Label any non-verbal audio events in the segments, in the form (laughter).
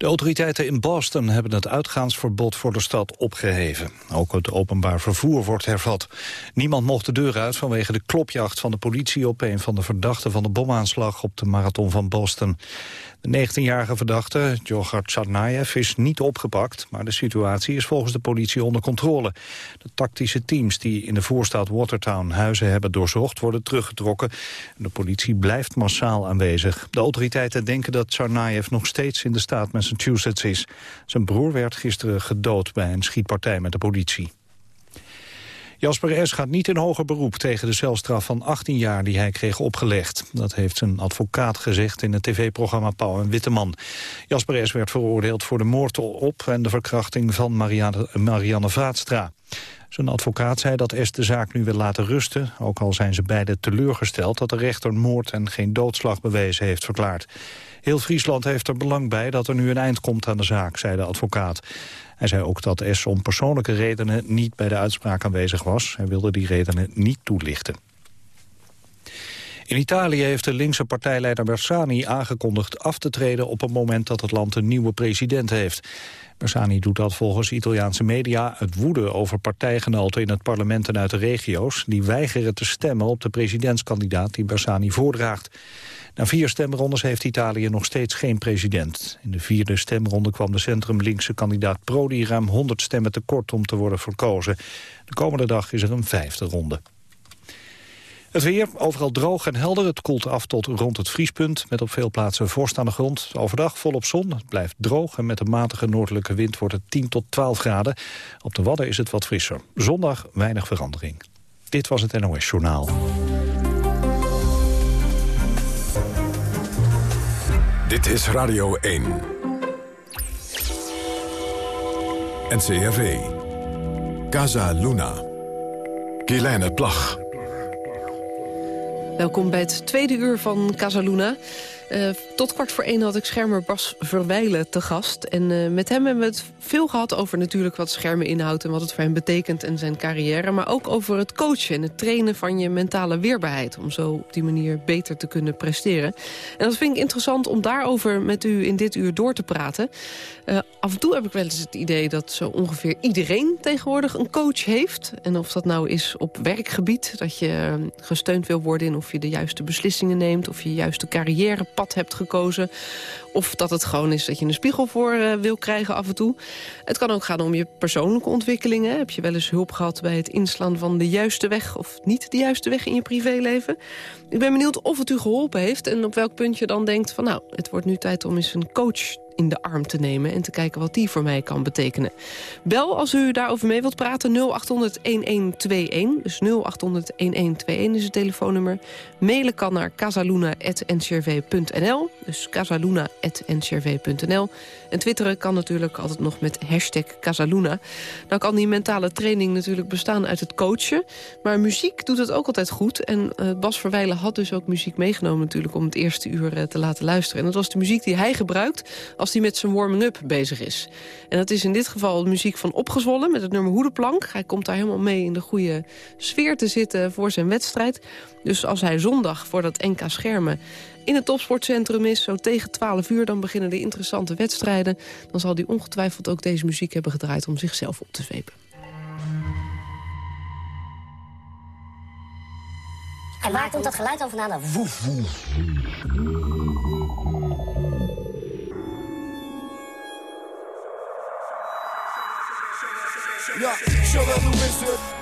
De autoriteiten in Boston hebben het uitgaansverbod voor de stad opgeheven. Ook het openbaar vervoer wordt hervat. Niemand mocht de deur uit vanwege de klopjacht van de politie... op een van de verdachten van de bomaanslag op de marathon van Boston. De 19-jarige verdachte, Djokhar Tsarnaev, is niet opgepakt... maar de situatie is volgens de politie onder controle. De tactische teams die in de voorstad Watertown huizen hebben doorzocht... worden teruggetrokken. De politie blijft massaal aanwezig. De autoriteiten denken dat Tsarnaev nog steeds in de staat Massachusetts is. Zijn broer werd gisteren gedood bij een schietpartij met de politie. Jasper S. gaat niet in hoger beroep tegen de celstraf van 18 jaar die hij kreeg opgelegd. Dat heeft zijn advocaat gezegd in het tv-programma Pauw en Witteman. Jasper S. werd veroordeeld voor de moord op en de verkrachting van Marianne, Marianne Vaatstra. Zijn advocaat zei dat S de zaak nu wil laten rusten... ook al zijn ze beiden teleurgesteld dat de rechter moord en geen doodslag bewezen heeft verklaard. Heel Friesland heeft er belang bij dat er nu een eind komt aan de zaak, zei de advocaat. Hij zei ook dat S om persoonlijke redenen niet bij de uitspraak aanwezig was. Hij wilde die redenen niet toelichten. In Italië heeft de linkse partijleider Bersani aangekondigd af te treden op het moment dat het land een nieuwe president heeft. Bersani doet dat volgens Italiaanse media het woede over partijgenoten in het parlement en uit de regio's die weigeren te stemmen op de presidentskandidaat die Bersani voordraagt. Na vier stemrondes heeft Italië nog steeds geen president. In de vierde stemronde kwam de centrumlinkse kandidaat Prodi ruim 100 stemmen tekort om te worden verkozen. De komende dag is er een vijfde ronde. Het weer, overal droog en helder. Het koelt af tot rond het vriespunt, met op veel plaatsen vorst aan de grond. Overdag volop zon, het blijft droog en met een matige noordelijke wind wordt het 10 tot 12 graden. Op de Wadden is het wat frisser. Zondag weinig verandering. Dit was het NOS Journaal. Dit is Radio 1. NCRV. Casa Luna. Kielijne Plag. Welkom bij het tweede uur van Casaluna. Uh, tot kwart voor één had ik schermer Bas Verwijlen te gast. En uh, met hem hebben we het veel gehad over natuurlijk wat schermen inhoudt... en wat het voor hem betekent en zijn carrière. Maar ook over het coachen en het trainen van je mentale weerbaarheid... om zo op die manier beter te kunnen presteren. En dat vind ik interessant om daarover met u in dit uur door te praten. Uh, af en toe heb ik wel eens het idee dat zo ongeveer iedereen tegenwoordig een coach heeft. En of dat nou is op werkgebied, dat je gesteund wil worden... in of je de juiste beslissingen neemt, of je juiste carrière hebt gekozen. Of dat het gewoon is dat je een spiegel voor uh, wil krijgen af en toe. Het kan ook gaan om je persoonlijke ontwikkelingen. Heb je wel eens hulp gehad bij het inslaan van de juiste weg... of niet de juiste weg in je privéleven? Ik ben benieuwd of het u geholpen heeft... en op welk punt je dan denkt van... nou, het wordt nu tijd om eens een coach in de arm te nemen... en te kijken wat die voor mij kan betekenen. Bel als u daarover mee wilt praten 0800-1121. Dus 0800-1121 is het telefoonnummer. Mailen kan naar casaluna.ncrv.nl. Dus casaluna.ncrv.nl. En twitteren kan natuurlijk altijd nog met hashtag Casaluna. Nou kan die mentale training natuurlijk bestaan uit het coachen. Maar muziek doet het ook altijd goed. En uh, Bas Verwijlen had dus ook muziek meegenomen natuurlijk... om het eerste uur uh, te laten luisteren. En dat was de muziek die hij gebruikt als hij met zijn warming-up bezig is. En dat is in dit geval muziek van Opgezwollen met het nummer Hoedenplank. Hij komt daar helemaal mee in de goede sfeer te zitten voor zijn wedstrijd. Dus als hij zondag voor dat NK Schermen in het topsportcentrum is, zo tegen 12 uur... dan beginnen de interessante wedstrijden. Dan zal hij ongetwijfeld ook deze muziek hebben gedraaid om zichzelf op te zwepen. En waar komt dat geluid over na? Woef, woef. Joël, hoe is?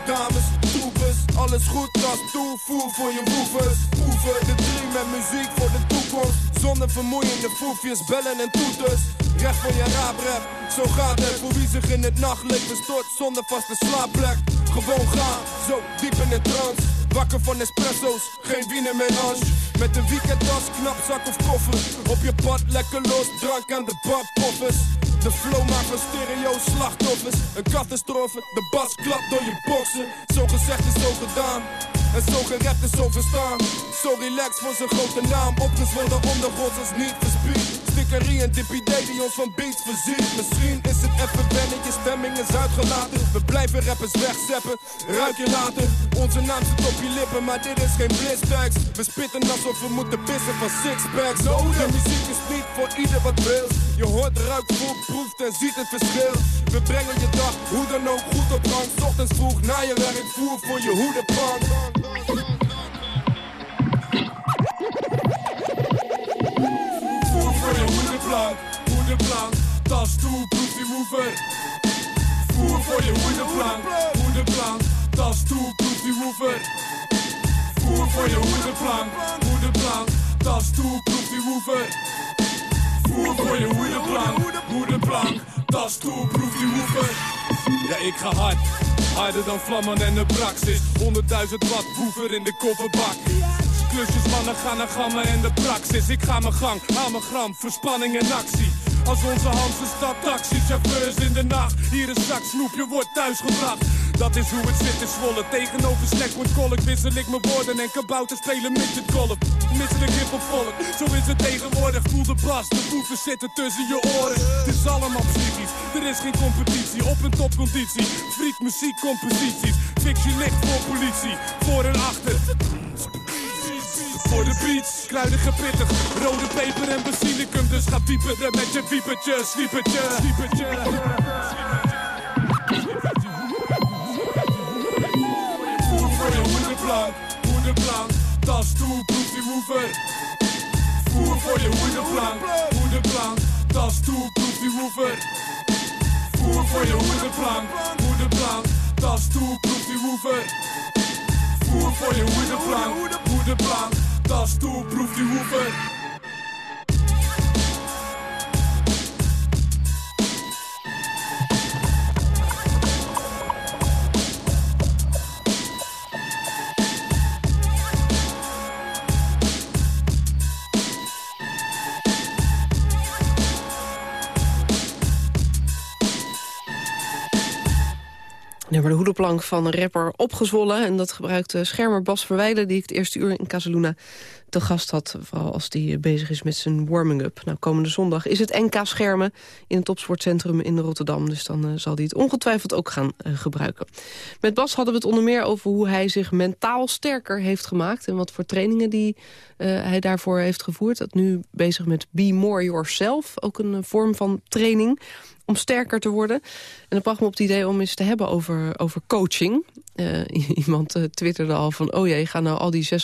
Dames, troepers, alles goed als toevoer voor je woevers. Oefen de drie met muziek voor de toekomst. Zonder vermoeiende foefjes, bellen en toeters. Recht voor je raap rap, zo gaat het. Voor wie zich in het nachtleven stort zonder vaste slaapplek. Gewoon gaan, zo diep in de trance. Wakker van espresso's, geen wiener hash. Met een weekendtas, knapzak of koffer. Op je pad lekker los, drank aan de badpoffers. De flow maakt van stereo slachtoffers. Een catastrofe, de bas klapt door je boksen. Zo gezegd is zo gedaan. En zo gered is zo verstaan. Zo relaxed voor zijn grote naam. Opgezwollen ondergrond is niet verspied Stickerie en dipidee die ons van beats voorziet. Misschien is het even wennen, je stemming is uitgelaten. We blijven rappers wegzeppen, ruik je later. Onze naam zit op je lippen, maar dit is geen blitzbags. We spitten alsof we moeten pissen van sixpacks. De muziek is niet voor ieder wat wil. Je hoort, ruikt, voelt, proeft en ziet het verschil. We brengen je dag, hoe dan ook, goed op gang. Ochtends vroeg na je werk, voer voor je hoedenpan. Voer voor je hoedenplank, hoedenplank. Tas toe, proef die woever. Voer voor je hoedenplank, hoedenplank. Tas toe, proef die woever. Voer voor je hoedenplank, hoedenplank. Tas toe, proef die woever. Voer voor je hoedenplank, hoedenplank. Tas toe, proef die woever. Ja, ik ga hard. Harder dan vlammen en de praxis. 100.000 watt woever in de kofferbak. Klusjes mannen gaan naar gammen en de praxis. Ik ga mijn gang, haal mijn gram, verspanning en actie. Als onze Hanse stad taxi, chauffeurs in de nacht. Hier een zak snoepje wordt thuisgebracht. Dat is hoe het zit in Zwolle. Tegenover Snackwood Kolk wissel ik mijn woorden en kabouter spelen midget golf. Misselijk hip op volk, zo is het tegenwoordig. Voel de bas, de boeven zitten tussen je oren. Het is allemaal psychisch, er is geen competitie. Op een topconditie, friek muziek, composities. Fiction licht voor politie, voor en achter. Voor de beats, kruidige pittig, rode peper en basilicum. Dus ga pieperen met je wiepertje, sliepertje, sliepertje. Voer voor je hoedenplank, hoedenplank. Tas toe, proef die woever. Voer voor je hoedenplank, hoedenplank. Tas toe, proef die woever. Voer voor je hoedenplank, hoedenplank. Tas toe, proef die woever. Voer voor je hoedenplank, hoedenplank. Tas toe, proef die woever. Nummer de hoedenplank van een rapper opgezwollen. En dat gebruikte schermer Bas Verwijlen... die ik het eerste uur in Casaluna te gast had. Vooral als die bezig is met zijn warming-up. Nou, komende zondag is het NK Schermen in het Topsportcentrum in Rotterdam. Dus dan uh, zal hij het ongetwijfeld ook gaan uh, gebruiken. Met Bas hadden we het onder meer over hoe hij zich mentaal sterker heeft gemaakt. En wat voor trainingen die, hij daarvoor heeft gevoerd. Dat nu bezig met Be More Yourself. Ook een vorm van training om sterker te worden. En dat bracht me op het idee om eens te hebben over, over coaching. Uh, (laughs) iemand uh, twitterde al van... oh jee, gaan nou al die 650.434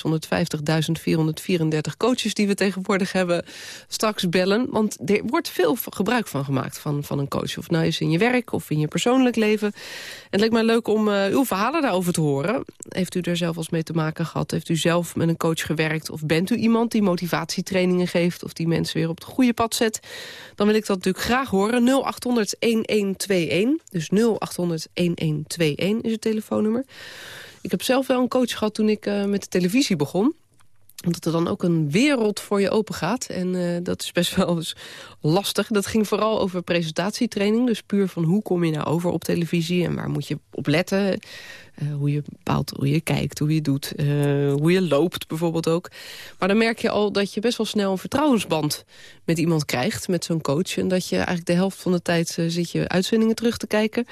coaches die we tegenwoordig hebben... straks bellen. Want er wordt veel gebruik van gemaakt van, van een coach. Of nou is in je werk of in je persoonlijk leven. En het lijkt mij leuk om uh, uw verhalen daarover te horen. Heeft u er zelf als mee te maken gehad? Heeft u zelf met een coach gewerkt? Of bent u iemand die motivatietrainingen geeft... of die mensen weer op het goede pad zet? Dan wil ik dat natuurlijk graag horen. 0800-1121. Dus 0800-1121 is het telefoonnummer. Ik heb zelf wel een coach gehad toen ik uh, met de televisie begon omdat er dan ook een wereld voor je open gaat. En uh, dat is best wel eens lastig. Dat ging vooral over presentatietraining. Dus puur van hoe kom je nou over op televisie... en waar moet je op letten. Uh, hoe je bepaalt, hoe je kijkt, hoe je doet. Hoe je loopt bijvoorbeeld ook. Maar dan merk je al dat je best wel snel een vertrouwensband... met iemand krijgt, met zo'n coach. En dat je eigenlijk de helft van de tijd zit je uitzendingen terug te kijken...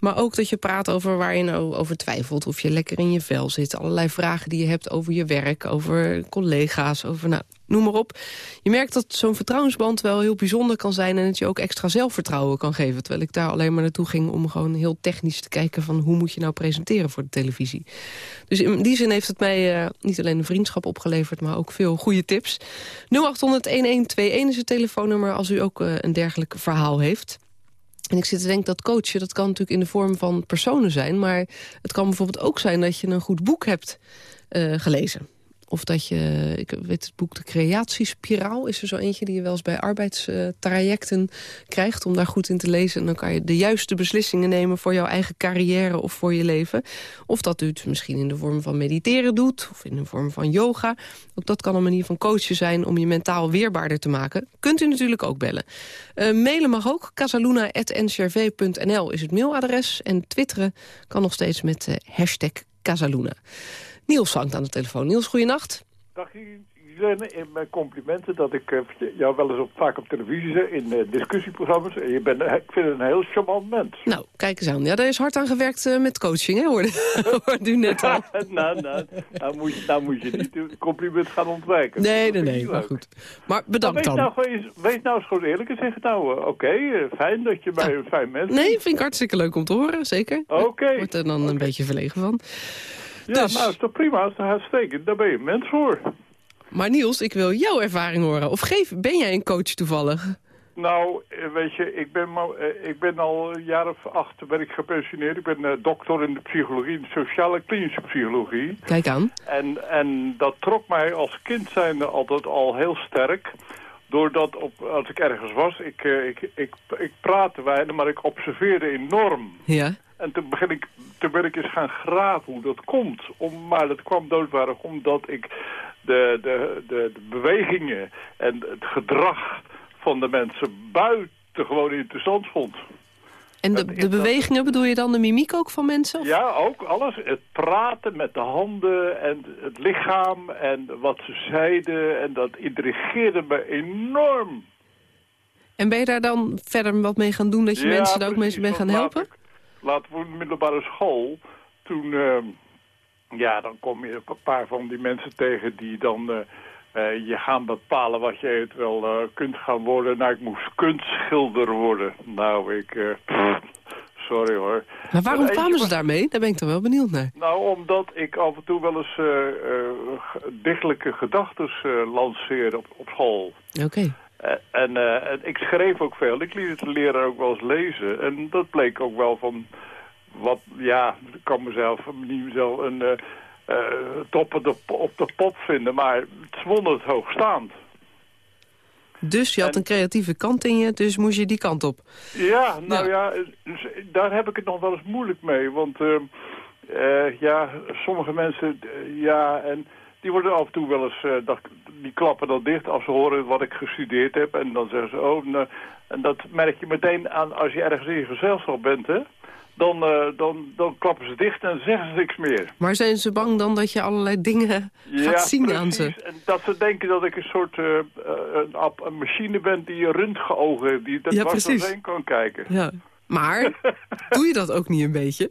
Maar ook dat je praat over waar je nou over twijfelt. Of je lekker in je vel zit. Allerlei vragen die je hebt over je werk, over collega's, over nou, noem maar op. Je merkt dat zo'n vertrouwensband wel heel bijzonder kan zijn... en het je ook extra zelfvertrouwen kan geven. Terwijl ik daar alleen maar naartoe ging om gewoon heel technisch te kijken... van hoe moet je nou presenteren voor de televisie. Dus in die zin heeft het mij uh, niet alleen een vriendschap opgeleverd... maar ook veel goede tips. 0800-1121 is het telefoonnummer als u ook uh, een dergelijk verhaal heeft... En ik zit te denken dat coachen, dat kan natuurlijk in de vorm van personen zijn... maar het kan bijvoorbeeld ook zijn dat je een goed boek hebt uh, gelezen. Of dat je, ik weet het boek De Creatiespiraal... is er zo eentje die je wel eens bij arbeidstrajecten krijgt... om daar goed in te lezen. En dan kan je de juiste beslissingen nemen voor jouw eigen carrière of voor je leven. Of dat u het misschien in de vorm van mediteren doet... of in de vorm van yoga. Ook dat kan een manier van coachen zijn om je mentaal weerbaarder te maken. Kunt u natuurlijk ook bellen. Uh, mailen mag ook. casaluna.ncrv.nl is het mailadres. En twitteren kan nog steeds met uh, hashtag Casaluna. Niels hangt aan de telefoon. Niels, goeienacht. Dag zeggen in mijn complimenten dat ik eh, jou wel eens op, vaak op televisie zeg, in eh, discussieprogramma's. En je bent, eh, ik vind het een heel charmant mens. Nou, kijk eens aan. Ja, daar is hard aan gewerkt met coaching, hè, hoorde, (laughs) hoorde u net al. (laughs) nou, nou, nou, moet je, nou moet je niet compliment gaan ontwijken. Nee, nee, nee, maar goed. Maar bedankt wees, dan. nou, eens- wees nou eens gewoon eerlijk en zeg het nou. Oké, fijn dat je mij een fijn mens Nee, vind ik hartstikke leuk om te horen, zeker. Oké. Wordt er dan een beetje verlegen van. Ja, Dus- nou is toch prima, is toch uitstekend. Daar ben je mens voor. Maar Niels, ik wil jouw ervaring horen. Of geef, ben jij een coach toevallig? Nou, eh, weet je, ik ben, eh, ik ben al een jaar of acht ben ik gepensioneerd. Ik ben eh, dokter in de psychologie, in de sociale klinische psychologie. Kijk aan. En, en dat trok mij als kind zijnde altijd al heel sterk. Doordat op, als ik ergens was, ik, ik, ik, ik praatte weinig, maar ik observeerde enorm. Ja. En toen, begin ik, toen ben ik eens gaan graven hoe dat komt. Om, maar dat kwam doodwaardig omdat ik de, de, de, de bewegingen en het gedrag van de mensen buitengewoon interessant vond. En de, de bewegingen, bedoel je dan de mimiek ook van mensen? Of? Ja, ook alles. Het praten met de handen en het lichaam en wat ze zeiden. En dat intrigeerde me enorm. En ben je daar dan verder wat mee gaan doen... dat je Ja, mensen daar ook mee gaan want helpen? Later voor de middelbare school, toen, ehm, ja, dan kom je een paar van die mensen tegen die dan eh, eh, je gaan bepalen wat je eventueel eh, kunt gaan worden. Nou, ik moest kunstschilder worden. Nou, ik, pff, sorry hoor. Maar waarom eentje kwamen ze daarmee? Daar ben ik dan wel benieuwd naar. Nou, omdat ik af en toe wel eens dichtelijke gedachten lanceerde op, op school. Oké. En, eh, en ik schreef ook veel. Ik liet het de leraar ook wel eens lezen. En dat bleek ook wel van... Wat, ja, ik kan mezelf niet mezelf een eh, eh, top op de, op de pop vinden. Maar het won het hoogstaand. Dus je had En- een creatieve kant in je, dus moest je die kant op. Ja, nou Ja. ja, dus daar heb ik het nog wel eens moeilijk mee. Want eh, eh, ja, sommige mensen, eh, ja, en die worden af en toe wel eens, eh, dat, die klappen dan dicht als ze horen wat ik gestudeerd heb. En dan zeggen ze, oh, nou, en dat merk je meteen aan als je ergens in je gezelschap bent, hè. Dan, eh, dan, dan klappen ze dicht en zeggen ze niks meer. Maar zijn ze bang dan dat je allerlei dingen gaat zien aan ze? En dat ze denken dat ik een soort eh, een, een machine ben die röntgenogen heeft, die dat Ja, dwars kan kijken. Ja. Maar, (laughs) doe je dat ook niet een beetje?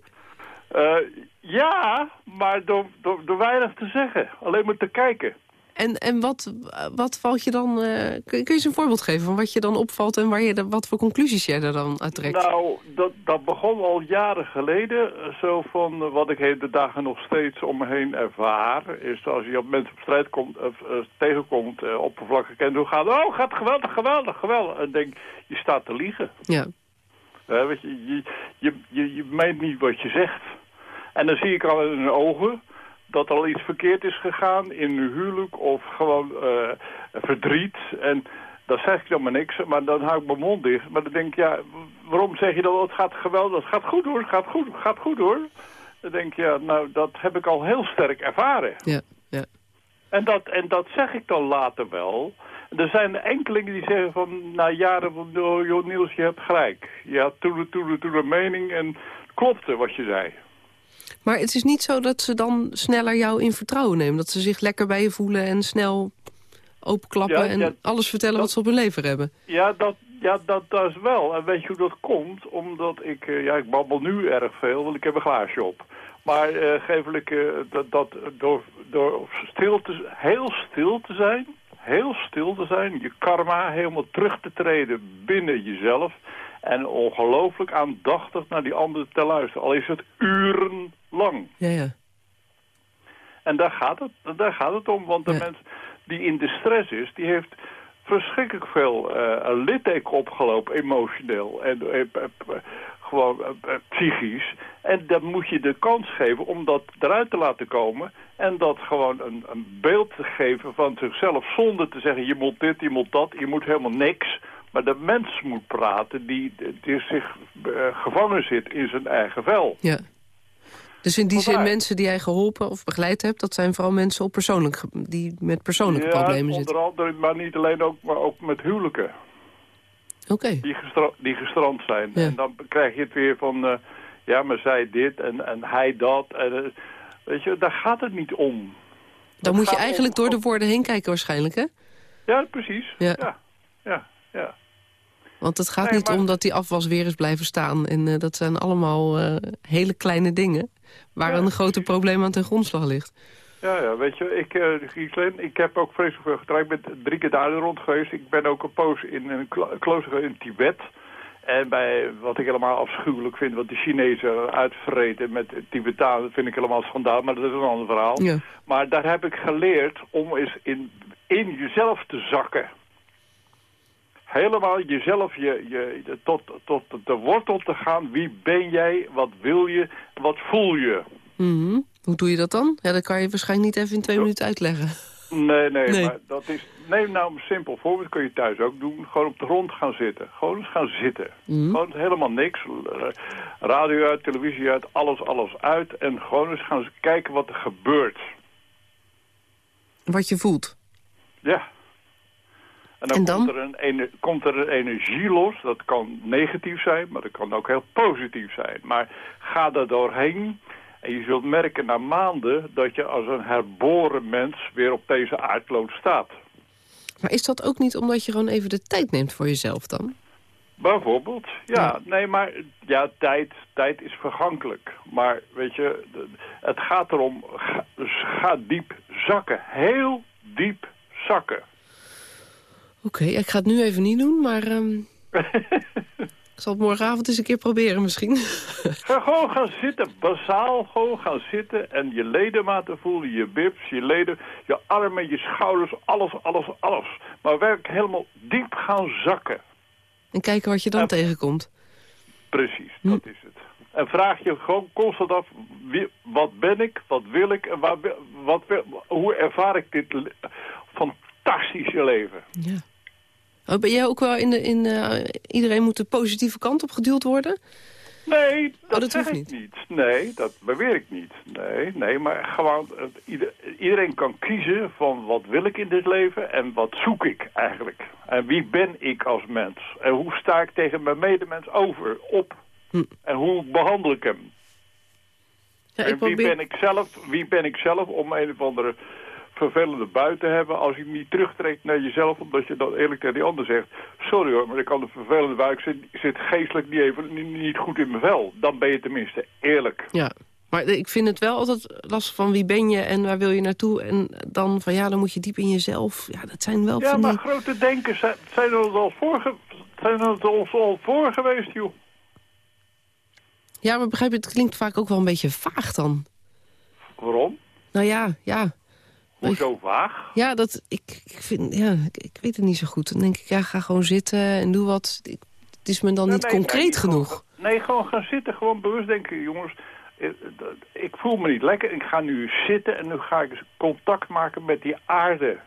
Eh, ja, maar door, door, door weinig te zeggen. Alleen maar te kijken. En, en wat, wat valt je dan... eh, kun, je eens een voorbeeld geven van wat je dan opvalt... en waar je de, wat voor conclusies jij er dan uit trekt? Nou, dat, dat begon al jaren geleden. eh, Zo van wat ik de dagen nog steeds om me heen ervaar. Is als je op mensen op strijd komt, eh, tegenkomt, eh, oppervlakkig en hoe gaat Oh, gaat geweldig, geweldig, geweldig. En denk, je staat te liegen. Ja. Weet je, je, je, je, je meent niet wat je zegt. En dan zie ik al in hun ogen dat er al iets verkeerd is gegaan in hun huwelijk of gewoon eh, verdriet. En dan zeg ik dan maar niks, maar dan hou ik mijn mond dicht. Maar dan denk ik, ja, waarom zeg je dan, het gaat geweldig, het gaat goed hoor, het gaat goed, het gaat goed hoor. Dan denk ik, ja, nou, dat heb ik al heel sterk ervaren. Ja, ja. En dat, en dat zeg ik dan later wel. Er zijn enkelingen die zeggen van, na jaren van, oh, joh Niels, je hebt gelijk. Je had toen, een mening en klopte wat je zei. Maar het is niet zo dat ze dan sneller jou in vertrouwen nemen. Dat ze zich lekker bij je voelen en snel openklappen... Ja, en ja, alles vertellen wat ze op hun leven hebben. Ja, dat, ja dat, dat is wel. En weet je hoe dat komt? Omdat ik, eh, ja, ik babbel nu erg veel, want ik heb een glaasje op. Maar eh geeflijk, eh, dat, dat door, door stil te, heel stil te zijn, heel stil te zijn, je karma helemaal terug te treden binnen jezelf... en ongelooflijk aandachtig naar die anderen te luisteren. Al is het urenlang. Ja, ja. En daar gaat het, daar gaat het om, want de Ja. mens die in de stress is, die heeft verschrikkelijk veel eh litteken opgelopen, emotioneel en eh, eh, gewoon eh, eh, psychisch. En dan moet je de kans geven om dat eruit te laten komen en dat gewoon een, een beeld te geven van zichzelf zonder te zeggen je moet dit, je moet dat, je moet helemaal niks. Maar de mens moet praten die, die zich eh, gevangen zit in zijn eigen vel. ja. Dus in die zin, mensen die jij geholpen of begeleid hebt... dat zijn vooral mensen op persoonlijk, die met persoonlijke problemen onder zitten. andere, maar niet alleen ook, maar ook met huwelijken. Die, gestra die gestrand zijn. Ja. En dan krijg je het weer van, eh, ja, maar zij dit en, en hij dat. En, eh, weet je, daar gaat het niet om. Dan moet je eigenlijk om- door de woorden heen kijken waarschijnlijk, hè? Ja, precies. Ja. Ja, ja, ja. Want het gaat Nee, niet maar- om dat die afwas weer is blijven staan. En eh, dat zijn allemaal hele kleine dingen... waar Ja, een grote probleem aan ten grondslag ligt. Ja, ja, weet je, ik, eh ik heb ook vreselijk veel getraind. Ik ben drie keer daar rond geweest. Ik ben ook een poos in een klo- klooster in Tibet. En bij wat ik helemaal afschuwelijk vind, wat de Chinezen uitvreten met Tibetanen, dat vind ik helemaal schandaal, maar dat is een ander verhaal. Ja. Maar daar heb ik geleerd om eens in, in jezelf te zakken. Helemaal jezelf je, je, tot, tot de wortel te gaan. Wie ben jij? Wat wil je? Wat voel je? Mhm. Hoe doe je dat dan? Ja, dat kan je waarschijnlijk niet even in twee minuten uitleggen. Nee, nee, Nee. maar dat is... Neem nou een simpel voorbeeld, kun je thuis ook doen. Gewoon op de grond gaan zitten. Gewoon eens gaan zitten. Mhm. Gewoon helemaal niks. Radio uit, televisie uit, alles, alles uit. En gewoon eens gaan kijken wat er gebeurt. Wat je voelt. Ja. En dan, En dan? Komt, er een, komt er een energie los. Dat kan negatief zijn, maar dat kan ook heel positief zijn. Maar ga daar doorheen. En je zult merken na maanden dat je als een herboren mens weer op deze aardkloot staat. Maar is dat ook niet omdat je gewoon even de tijd neemt voor jezelf dan? Bijvoorbeeld, ja. Nee, maar ja, tijd, tijd is vergankelijk. Maar weet je, het gaat erom, ga, dus ga diep zakken. Heel diep zakken. Oké, ik ga het nu even niet doen, maar... ehm, (laughs) ik zal het morgenavond eens een keer proberen misschien. Ga gewoon gaan zitten, bazaal gewoon gaan zitten en je ledematen voelen, je bips, je leden, je armen, je schouders, alles, alles, alles. Maar werk helemaal diep gaan zakken. en kijken wat je dan tegenkomt. Precies, dat is het. En vraag je gewoon constant af, wie, wat ben ik, wat wil ik en waar, wat, hoe ervaar ik dit fantastische leven? Ja. Oh, ben jij ook wel in de... In, eh, iedereen moet de positieve kant op geduwd worden? Nee, dat, Oh, dat zeg hoeft ik niet. niet. Nee, dat beweer ik niet. Nee, nee, maar gewoon, eh, ieder- iedereen kan kiezen van wat wil ik in dit leven en wat zoek ik eigenlijk. En wie ben ik als mens? En hoe sta ik tegen mijn medemens over, op? Hm. En hoe behandel ik hem? Ja, en wie ben ik zelf? Wie ben ik zelf om een of andere vervelende bui te hebben als je niet terugtrekt naar jezelf, omdat je dan eerlijk tegen die ander zegt, sorry hoor, maar ik kan een vervelende bui, ik zit, zit geestelijk niet, even, niet, goed in mijn vel. Dan ben je tenminste eerlijk. Ja, maar ik vind het wel altijd lastig van wie ben je en waar wil je naartoe. En dan van ja, dan moet je diep in jezelf. Ja, dat zijn wel Ja, van maar die... grote denkers zijn, er al voor, zijn er ons al voor geweest, joh. Ja, maar begrijp je, het klinkt vaak ook wel een beetje vaag dan. Waarom? Nou ja, ja. Hoezo vaag? Ja, dat, ik, ik, vind, ja ik, ik weet het niet zo goed. Dan denk ik, ja, ga gewoon zitten en doe wat. Ik, het is me dan niet Nee, concreet nee, genoeg. Gewoon, nee, gewoon gaan zitten. Gewoon bewust denken, jongens. eh, Ik voel me niet lekker. Ik ga nu zitten en nu ga ik contact maken met die aarde.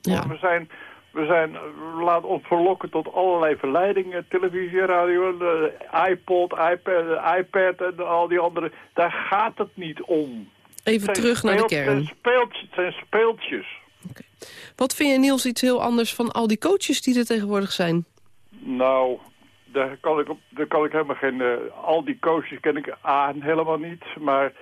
Ja. We zijn, we zijn, we laten ons verlokken tot allerlei verleidingen. Televisie, radio, de iPod, iPad, iPad en al die andere. Daar gaat het niet om. Even zijn terug naar de kern. Het zijn speeltjes. Wat vind je, Niels, iets heel anders van al die coaches die er tegenwoordig zijn? Nou, daar kan ik, op, daar kan ik helemaal geen... eh, al die coaches ken ik aan helemaal niet. Maar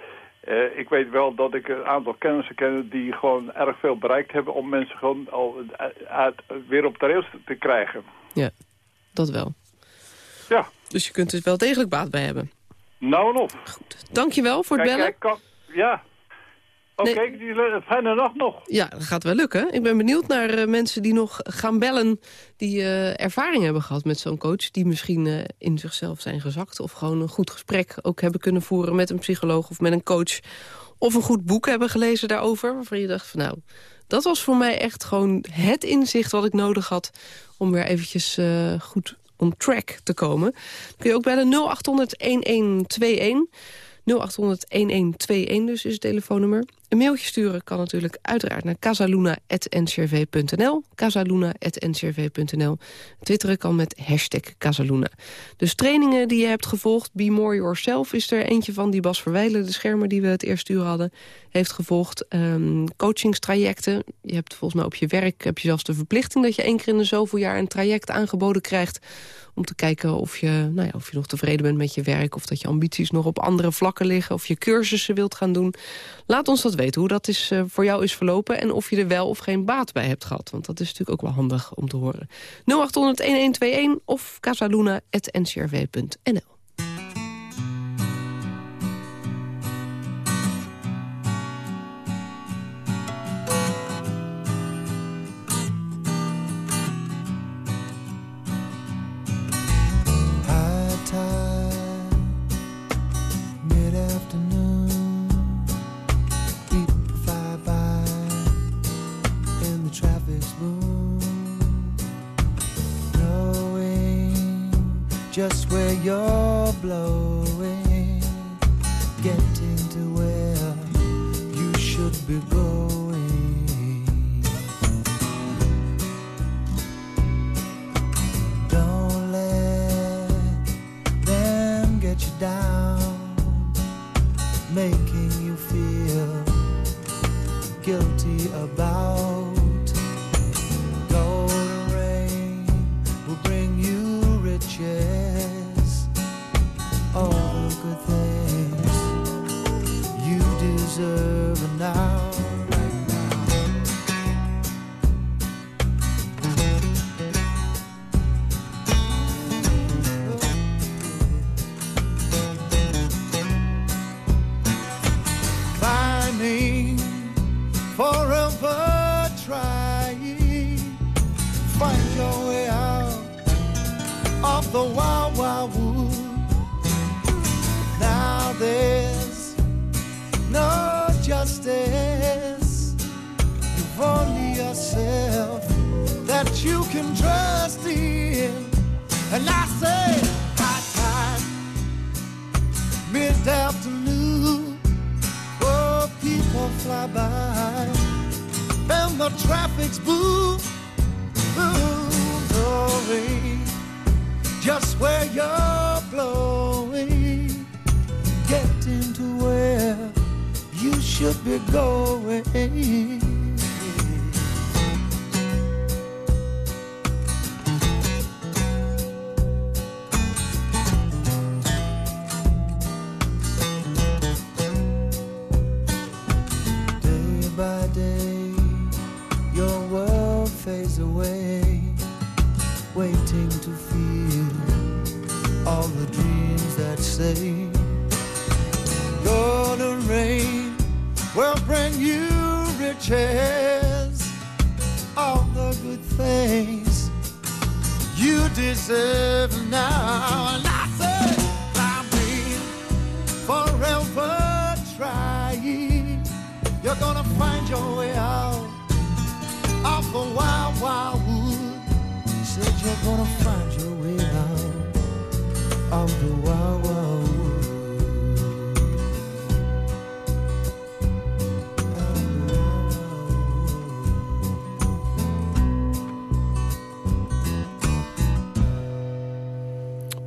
eh, ik weet wel dat ik een aantal kennissen ken... die gewoon erg veel bereikt hebben... om mensen gewoon al uit, uit- weer op de rails te krijgen. Ja, dat wel. Ja, Dus je kunt er wel degelijk baat bij hebben. nou en op. Dankjewel voor het Kijk, bellen. kijk, kan, ja. Oké, Nee. die fijne nacht nog. Ja, dat gaat wel lukken. Ik ben benieuwd naar eh, mensen die nog gaan bellen... die eh, ervaring hebben gehad met zo'n coach... die misschien eh, in zichzelf zijn gezakt... of gewoon een goed gesprek ook hebben kunnen voeren... met een psycholoog of met een coach... of een goed boek hebben gelezen daarover... waarvan je dacht van nou, dat was voor mij echt gewoon het inzicht... wat ik nodig had om weer eventjes goed on track te komen. Dan kun je ook bellen 0800-1121... 0800-1121 dus is het telefoonnummer. Een mailtje sturen kan natuurlijk uiteraard naar casaluna.ncrv.nl. casaluna.ncrv.nl. Twitteren kan met hashtag Casaluna. Dus trainingen die je hebt gevolgd, Be More Yourself... is er eentje van die Bas Verwijlen, de schermer die we het eerste uur hadden... heeft gevolgd. Ehm, coachingstrajecten. Je hebt volgens mij op je werk heb je zelfs de verplichting... dat je één keer in de zoveel jaar een traject aangeboden krijgt om te kijken of je, nou ja, of je nog tevreden bent met je werk... of dat je ambities nog op andere vlakken liggen... of je cursussen wilt gaan doen. Laat ons dat weten hoe dat is, eh, voor jou is verlopen... en of je er wel of geen baat bij hebt gehad. Want dat is natuurlijk ook wel handig om te horen. 0800-1121 of casaluna.ncrv.nl just where you're blowing, getting to where you should be going. Don't let them get you down, making deserve now. And I say, climbing, forever trying. You're gonna find your way out of the wild, wild wood. Said you're gonna find your way out of the wild, wild wood.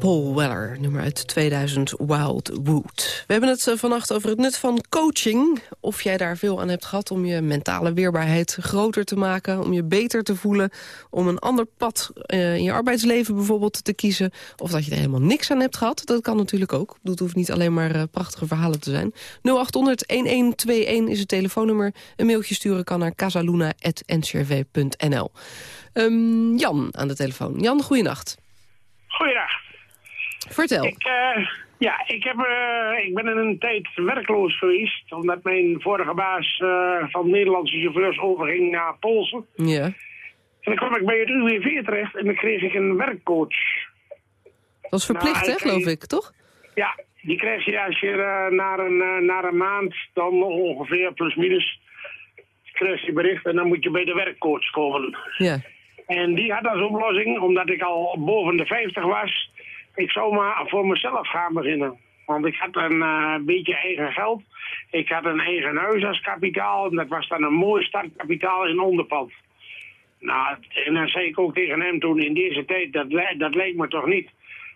Paul Weller, nummer uit 2000, Wild Wood. We hebben het eh, vannacht over het nut van coaching. Of jij daar veel aan hebt gehad om je mentale weerbaarheid groter te maken... om je beter te voelen, om een ander pad eh, in je arbeidsleven bijvoorbeeld te kiezen... of dat je er helemaal niks aan hebt gehad, dat kan natuurlijk ook. Het hoeft niet alleen maar eh, prachtige verhalen te zijn. 0800-1121 is het telefoonnummer. Een mailtje sturen kan naar casaluna.ncrv.nl. Ehm, Jan aan de telefoon. Jan, goeienacht. Goeiedag. Vertel. Ik, eh, ja, ik, heb, eh, ik ben in een tijd werkloos geweest. Omdat mijn vorige baas eh, van Nederlandse chauffeurs overging naar Poolse. Ja. En dan kwam ik bij het UWV terecht en dan kreeg ik een werkcoach. Dat was verplicht, Nou, hè, geloof ik, toch? Ja, die krijg je als je eh, na, een, na een maand, dan ongeveer plus minus, krijg je bericht en dan moet je bij de werkcoach komen. Ja. En die had als oplossing, omdat ik al boven de 50 was, ik zou maar voor mezelf gaan beginnen. Want ik had een eh, beetje eigen geld. Ik had een eigen huis als kapitaal. En dat was dan een mooi startkapitaal in onderpand. Nou, en dan zei ik ook tegen hem toen in deze tijd, dat, dat leek me toch niet.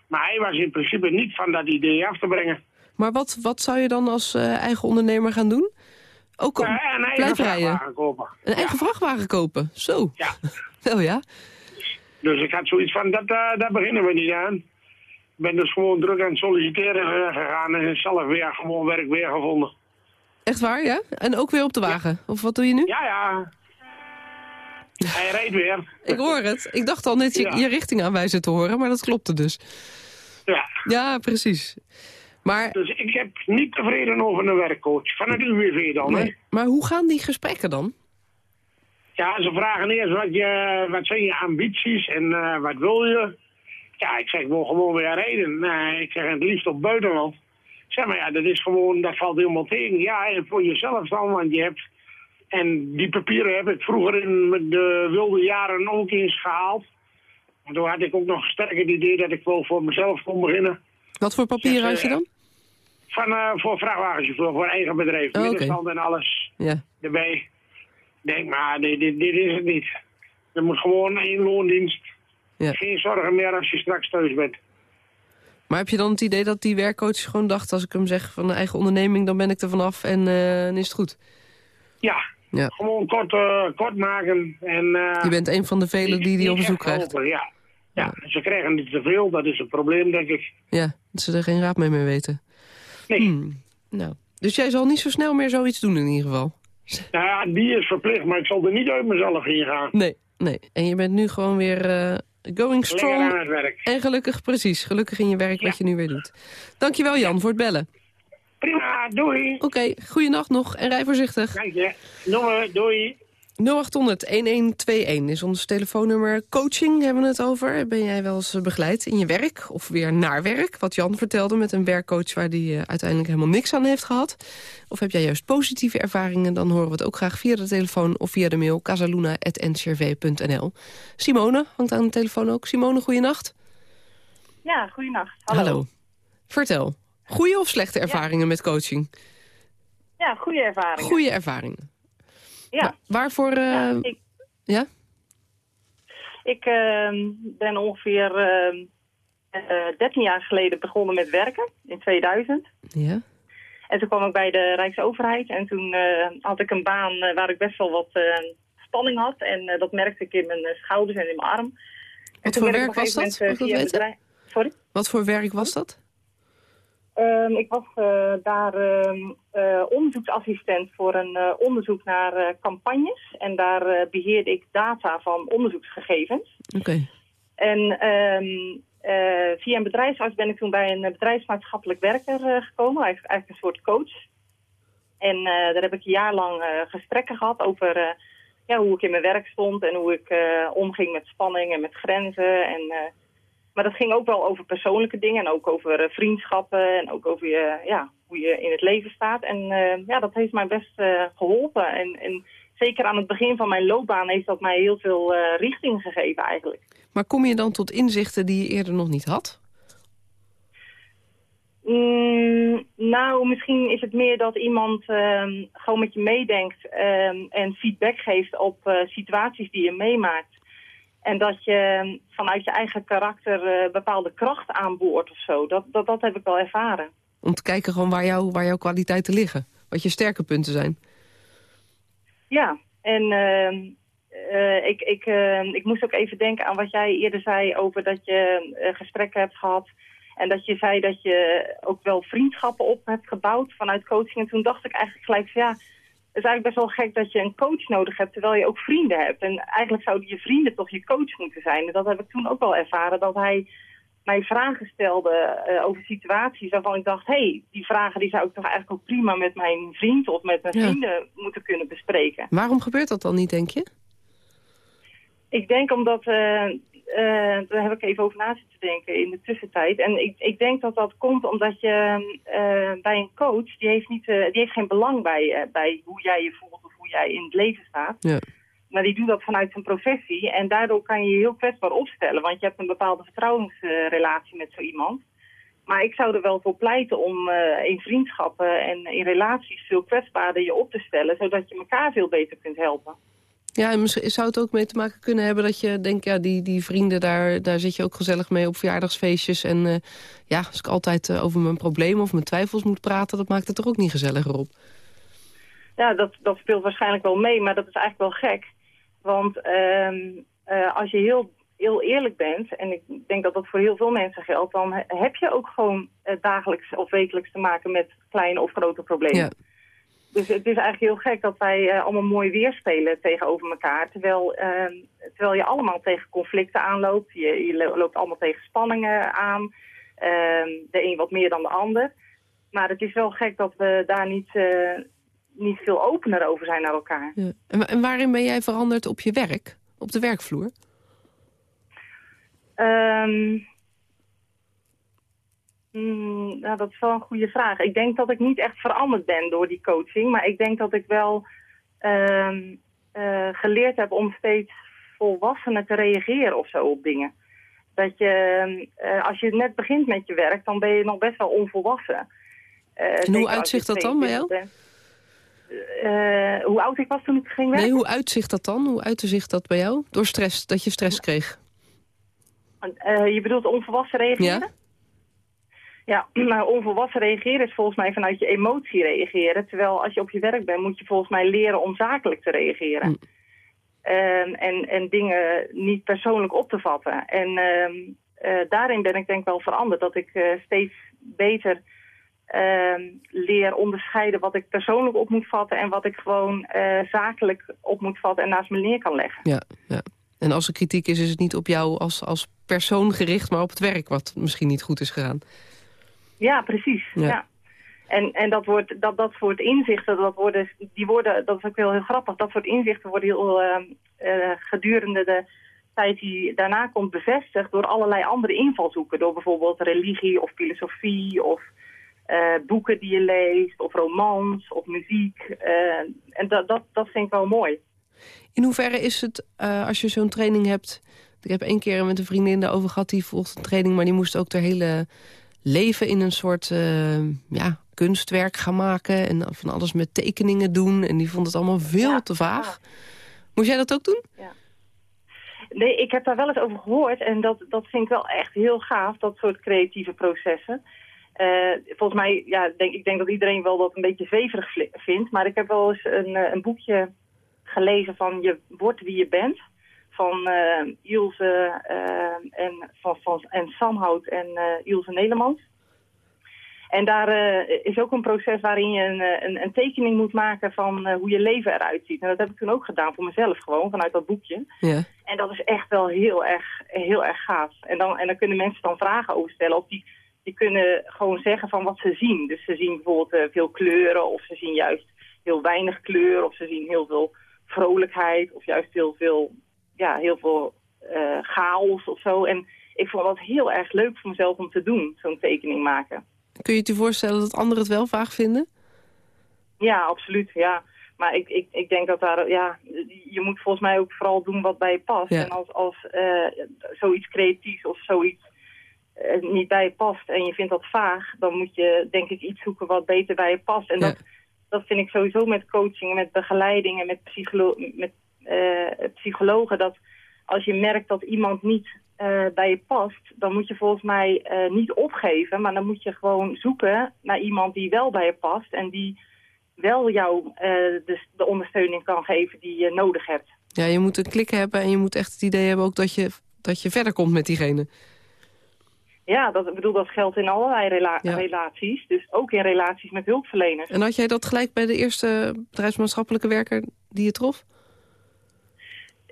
Maar hij was in principe niet van dat idee af te brengen. Maar wat, wat zou je dan als eh, eigen ondernemer gaan doen? Ook om Eh, een eigen vrachtwagen kopen. Een eigen vrachtwagen kopen? Zo. Ja. (laughs) Wel ja. Dus ik had zoiets van, dat, daar beginnen we niet aan. Ik ben dus gewoon druk aan het solliciteren gegaan en zelf weer gewoon werk weer gevonden. Echt waar, ja? En ook weer op de wagen? Of wat doe je nu? Ja, ja. Hij rijdt weer. Ik hoor het. Ik dacht al net je, Ja. je richting aanwijzen te horen, maar dat klopte dus. Ja. Ja, precies. Maar, Dus ik heb niet tevreden over een werkcoach. Van het UWV dan, hè. maar hoe gaan die gesprekken dan? Ja, ze vragen eerst wat, je, wat zijn je ambities en eh, wat wil je. Ja, ik zeg, ik wil gewoon weer rijden. Nee, ik zeg, het liefst op buitenland. Zeg, maar ja, dat is gewoon, dat valt helemaal tegen. Ja, en voor jezelf dan, want je hebt... En die papieren heb ik vroeger in de wilde jaren ook eens gehaald. En toen had ik ook nog sterk het idee dat ik wel voor mezelf kon beginnen. Wat voor papieren Zeg, had je eh, dan? Van, eh, voor vrachtwagenchauffeur, voor eigen bedrijf. Oh, en alles Ja. erbij. Ik denk, maar dit, dit, dit is het niet. Er moet gewoon één loondienst. Ja. Geen zorgen meer als je straks thuis bent. Maar heb je dan het idee dat die werkcoach gewoon dacht... als ik hem zeg van de eigen onderneming, dan ben ik er vanaf en eh, dan is het goed? Ja, Ja. gewoon kort, eh, kort maken. En, eh, Je bent een van de velen die die op niet bezoek krijgt. helpen, Ja. ja, ze krijgen niet te veel. Dat is een probleem, denk ik. Ja, dat ze er geen raad mee mee weten. Nee. Hmm. Nou, dus jij zal niet zo snel meer zoiets doen in ieder geval? Nou ja, die is verplicht, maar ik zal er niet uit mezelf heen gaan. Nee, nee. En je bent nu gewoon weer going strong. En gelukkig, precies. Gelukkig in je werk Ja. wat je nu weer doet. Dankjewel Jan voor het bellen. Prima, doei. Oké, goeienacht nog en rij voorzichtig. Dank je. Doei, doei. 0800-1121 is ons telefoonnummer. Coaching hebben we het over. Ben jij wel eens begeleid in je werk of weer naar werk? Wat Jan vertelde met een werkcoach waar die eh, uiteindelijk helemaal niks aan heeft gehad. Of heb jij juist positieve ervaringen? Dan horen we het ook graag via de telefoon of via de mail casaluna.ncrv.nl. Simone hangt aan de telefoon ook. Simone, goeienacht. Ja, goeienacht. Hallo. Vertel. Goede of slechte ervaringen met coaching? Ja, goede ervaringen. Goede ervaringen. Ja. Wa- waarvoor... eh, Ja, ik ja? ik ehm, ben ongeveer ehm, eh 13 jaar geleden begonnen met werken, in 2000. Ja. En toen kwam ik bij de Rijksoverheid en toen eh, had ik een baan eh, waar ik best wel wat eh, spanning had. En eh, dat merkte ik in mijn eh, schouders en in mijn arm. En Wat toen voor werk was dat? eh, bedrijf- Sorry? Wat voor werk was dat? Ehm, ik was eh, daar ehm, eh, onderzoeksassistent voor een eh, onderzoek naar campagnes. En daar eh, beheerde ik data van onderzoeksgegevens. Oké. En ehm, eh, via een bedrijfsarts ben ik toen bij een bedrijfsmaatschappelijk werker gekomen. Eigenlijk, eigenlijk een soort coach. En daar heb ik een jaar lang gesprekken gehad over ja, hoe ik in mijn werk stond. En hoe ik omging met spanning en met grenzen. En, maar dat ging ook wel over persoonlijke dingen. En ook over eh, vriendschappen. En ook over je, ja, hoe je in het leven staat. En eh, ja, dat heeft mij best eh, geholpen. En, en zeker aan het begin van mijn loopbaan heeft dat mij heel veel richting gegeven eigenlijk. Maar kom je dan tot inzichten die je eerder nog niet had? Mm, nou, misschien is het meer dat iemand ehm, gewoon met je meedenkt ehm, en feedback geeft op situaties die je meemaakt. En dat je ehm, vanuit je eigen karakter eh, bepaalde kracht aanboort of zo. Dat, dat, dat heb ik wel ervaren. Om te kijken gewoon waar, jou, waar jouw kwaliteiten liggen. Wat je sterke punten zijn. Ja, en ehm, eh, ik, ik, ehm, ik moest ook even denken aan wat jij eerder zei over dat je eh, gesprekken hebt gehad. En dat je zei dat je ook wel vriendschappen op hebt gebouwd vanuit coaching. En toen dacht ik eigenlijk gelijk van ja, het is eigenlijk best wel gek dat je een coach nodig hebt terwijl je ook vrienden hebt. En eigenlijk zouden je vrienden toch je coach moeten zijn. En dat heb ik toen ook wel ervaren, dat hij mij vragen stelde eh, over situaties waarvan ik dacht, hé, hey, die vragen die zou ik toch eigenlijk ook prima met mijn vriend of met mijn Ja. vrienden moeten kunnen bespreken. Waarom gebeurt dat dan niet, denk je? Ik denk omdat, eh, daar heb ik even over na zitten denken in de tussentijd. En ik, ik denk dat dat komt omdat je eh, bij een coach, die heeft, niet, eh, die heeft geen belang bij, eh, bij hoe jij je voelt of hoe jij in het leven staat. Ja. Maar die doet dat vanuit zijn professie en daardoor kan je je heel kwetsbaar opstellen. Want je hebt een bepaalde vertrouwensrelatie met zo iemand. Maar ik zou er wel voor pleiten om eh, in vriendschappen en in relaties veel kwetsbaarder je op te stellen. Zodat je elkaar veel beter kunt helpen. Ja, en misschien zou het ook mee te maken kunnen hebben dat je denkt... ja, die, die vrienden, daar, daar zit je ook gezellig mee op verjaardagsfeestjes. En eh, ja, als ik altijd eh, over mijn problemen of mijn twijfels moet praten... dat maakt het er ook niet gezelliger op. Ja, dat, dat speelt waarschijnlijk wel mee, maar dat is eigenlijk wel gek. Want ehm, eh, als je heel, heel eerlijk bent, en ik denk dat dat voor heel veel mensen geldt... dan he- heb je ook gewoon dagelijks of wekelijks te maken met kleine of grote problemen. Ja. Dus het is eigenlijk heel gek dat wij eh, allemaal mooi weerspelen tegenover elkaar. Terwijl, ehm, terwijl je allemaal tegen conflicten aanloopt. Je, je lo- loopt allemaal tegen spanningen aan. Ehm, de een wat meer dan de ander. Maar het is wel gek dat we daar niet, eh, niet veel opener over zijn naar elkaar. Ja. En waarin ben jij veranderd op je werk? Op de werkvloer? Ehm, hmm, nou, dat is wel een goede vraag. Ik denk dat ik niet echt veranderd ben door die coaching. Maar ik denk dat ik wel ehm, eh, geleerd heb om steeds volwassener te reageren of zo op dingen. Dat je, eh, als je net begint met je werk, dan ben je nog best wel onvolwassen. Eh, hoe uitzicht dat dan bij jou? 22 bent. Eh, hoe oud ik was toen ik ging werken? Nee, hoe uitzicht dat dan? Hoe uitte zich dat bij jou? Door stress, dat je stress kreeg? Eh, je bedoelt onvolwassen reageren? Ja? Ja, (clears throat) maar onvolwassen reageren is volgens mij vanuit je emotie reageren. Terwijl als je op je werk bent, moet je volgens mij leren om zakelijk te reageren. Mm. Ehm, en, en dingen niet persoonlijk op te vatten. En ehm, eh, daarin ben ik denk ik wel veranderd. Dat ik eh, steeds beter ehm, leer onderscheiden wat ik persoonlijk op moet vatten... en wat ik gewoon eh, zakelijk op moet vatten en naast me neer kan leggen. Ja, ja. En als er kritiek is, is het niet op jou als, als persoon gericht... maar op het werk wat misschien niet goed is gegaan. Ja, precies. Ja. Ja. En, en dat, wordt, dat, dat soort inzichten, dat, worden, die worden, dat is ook wel heel grappig, dat soort inzichten worden heel eh, eh, gedurende de tijd die daarna komt bevestigd door allerlei andere invalshoeken. Door bijvoorbeeld religie of filosofie of eh, boeken die je leest of romans of muziek. Eh, en dat, dat, dat vind ik wel mooi. In hoeverre is het, als je zo'n training hebt... Ik heb één keer met een vriendin daarover gehad, die volgde een training... maar die moest ook haar hele leven in een soort eh, ja, kunstwerk gaan maken... en van alles met tekeningen doen. En die vond het allemaal veel Ja, te vaag. Moest jij dat ook doen? Nee, ik heb daar wel eens over gehoord en dat, dat vind ik wel echt heel gaaf, dat soort creatieve processen. Eh, volgens mij, ja, denk, ik denk dat iedereen wel dat een beetje zweverig vindt, maar ik heb wel eens een, eh, een boekje gelezen van Je wordt wie je bent, van eh Ilse eh, en, van, van, en Samhout en eh Ilse. En daar is ook een proces waarin je een, een, een tekening moet maken van hoe je leven eruit ziet. En dat heb ik toen ook gedaan voor mezelf gewoon, vanuit dat boekje. Ja. En dat is echt wel heel erg, heel erg gaaf. En dan, en dan kunnen mensen dan vragen over stellen. Of die, die kunnen gewoon zeggen van wat ze zien. Dus ze zien bijvoorbeeld veel kleuren. Of ze zien juist heel weinig kleur. Of ze zien heel veel vrolijkheid. Of juist heel veel, ja, heel veel eh, chaos of zo. En ik vond dat heel erg leuk voor mezelf om te doen. Zo'n tekening maken. Kun je je voorstellen dat anderen het wel vaag vinden? Ja, absoluut. Ja. Maar ik, ik, ik denk dat daar, ja, je moet volgens mij ook vooral doen wat bij je past. Ja. En als, als eh, zoiets creatiefs of zoiets eh, niet bij je past en je vindt dat vaag, dan moet je denk ik iets zoeken wat beter bij je past. En Ja. dat, dat vind ik sowieso met coaching, met begeleiding en met, psycholo met psychologen. Dat als je merkt dat iemand niet eh, bij je past, dan moet je volgens mij eh, niet opgeven. Maar dan moet je gewoon zoeken naar iemand die wel bij je past en die wel jou eh, de, de ondersteuning kan geven die je nodig hebt. Ja, je moet een klik hebben en je moet echt het idee hebben ook dat je, dat je verder komt met diegene. Ja, dat, ik bedoel, dat geldt in allerlei rela- Ja. relaties. Dus ook in relaties met hulpverleners. En had jij dat gelijk bij de eerste bedrijfsmaatschappelijke werker die je trof?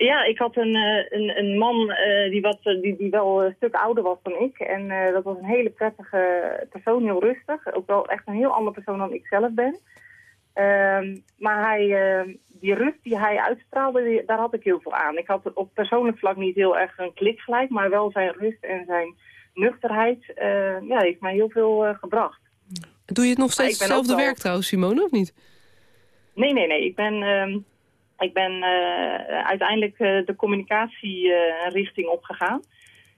Ja, ik had een, eh, een, een man eh, die, wat, eh, die, die wel een stuk ouder was dan ik. En dat was een hele prettige persoon, heel rustig. Ook wel echt een heel andere persoon dan ik zelf ben. Ehm, maar hij, die rust die hij uitstraalde, die- daar had ik heel veel aan. Ik had op persoonlijk vlak niet heel erg een klik gelijk, maar wel zijn rust en zijn nuchterheid ja, heeft mij heel veel gebracht. Doe je het nog steeds hetzelfde wel- werk trouwens, Simone, of niet? Nee, nee, nee. Ik ben, ehm, ik ben eh, uiteindelijk eh, de communicatierichting opgegaan.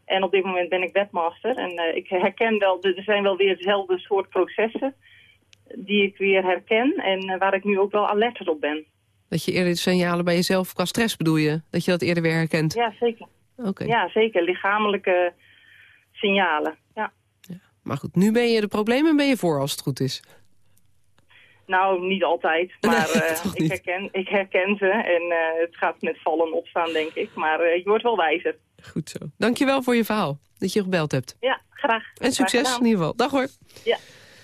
En op dit moment ben ik webmaster. En eh, ik herken wel, er zijn wel weer dezelfde soort processen die ik weer herken. En eh, waar ik nu ook wel alerter op ben. Dat je eerder de signalen bij jezelf qua stress bedoel je? Dat je dat eerder weer herkent? Ja, zeker. Oké. Ja, zeker. Lichamelijke signalen. Ja. Maar goed, nu ben je de problemen ben je voor als het goed is. Nou, niet altijd. (laughs) Maar Nee, eh, ik, herken, ik herken ze. En eh, het gaat met vallen en opstaan, denk ik. Maar eh, je wordt wel wijzer. Goed zo. Dankjewel voor je verhaal, dat je gebeld hebt. Ja, graag. En succes Graag in ieder geval. Dag hoor. Ja,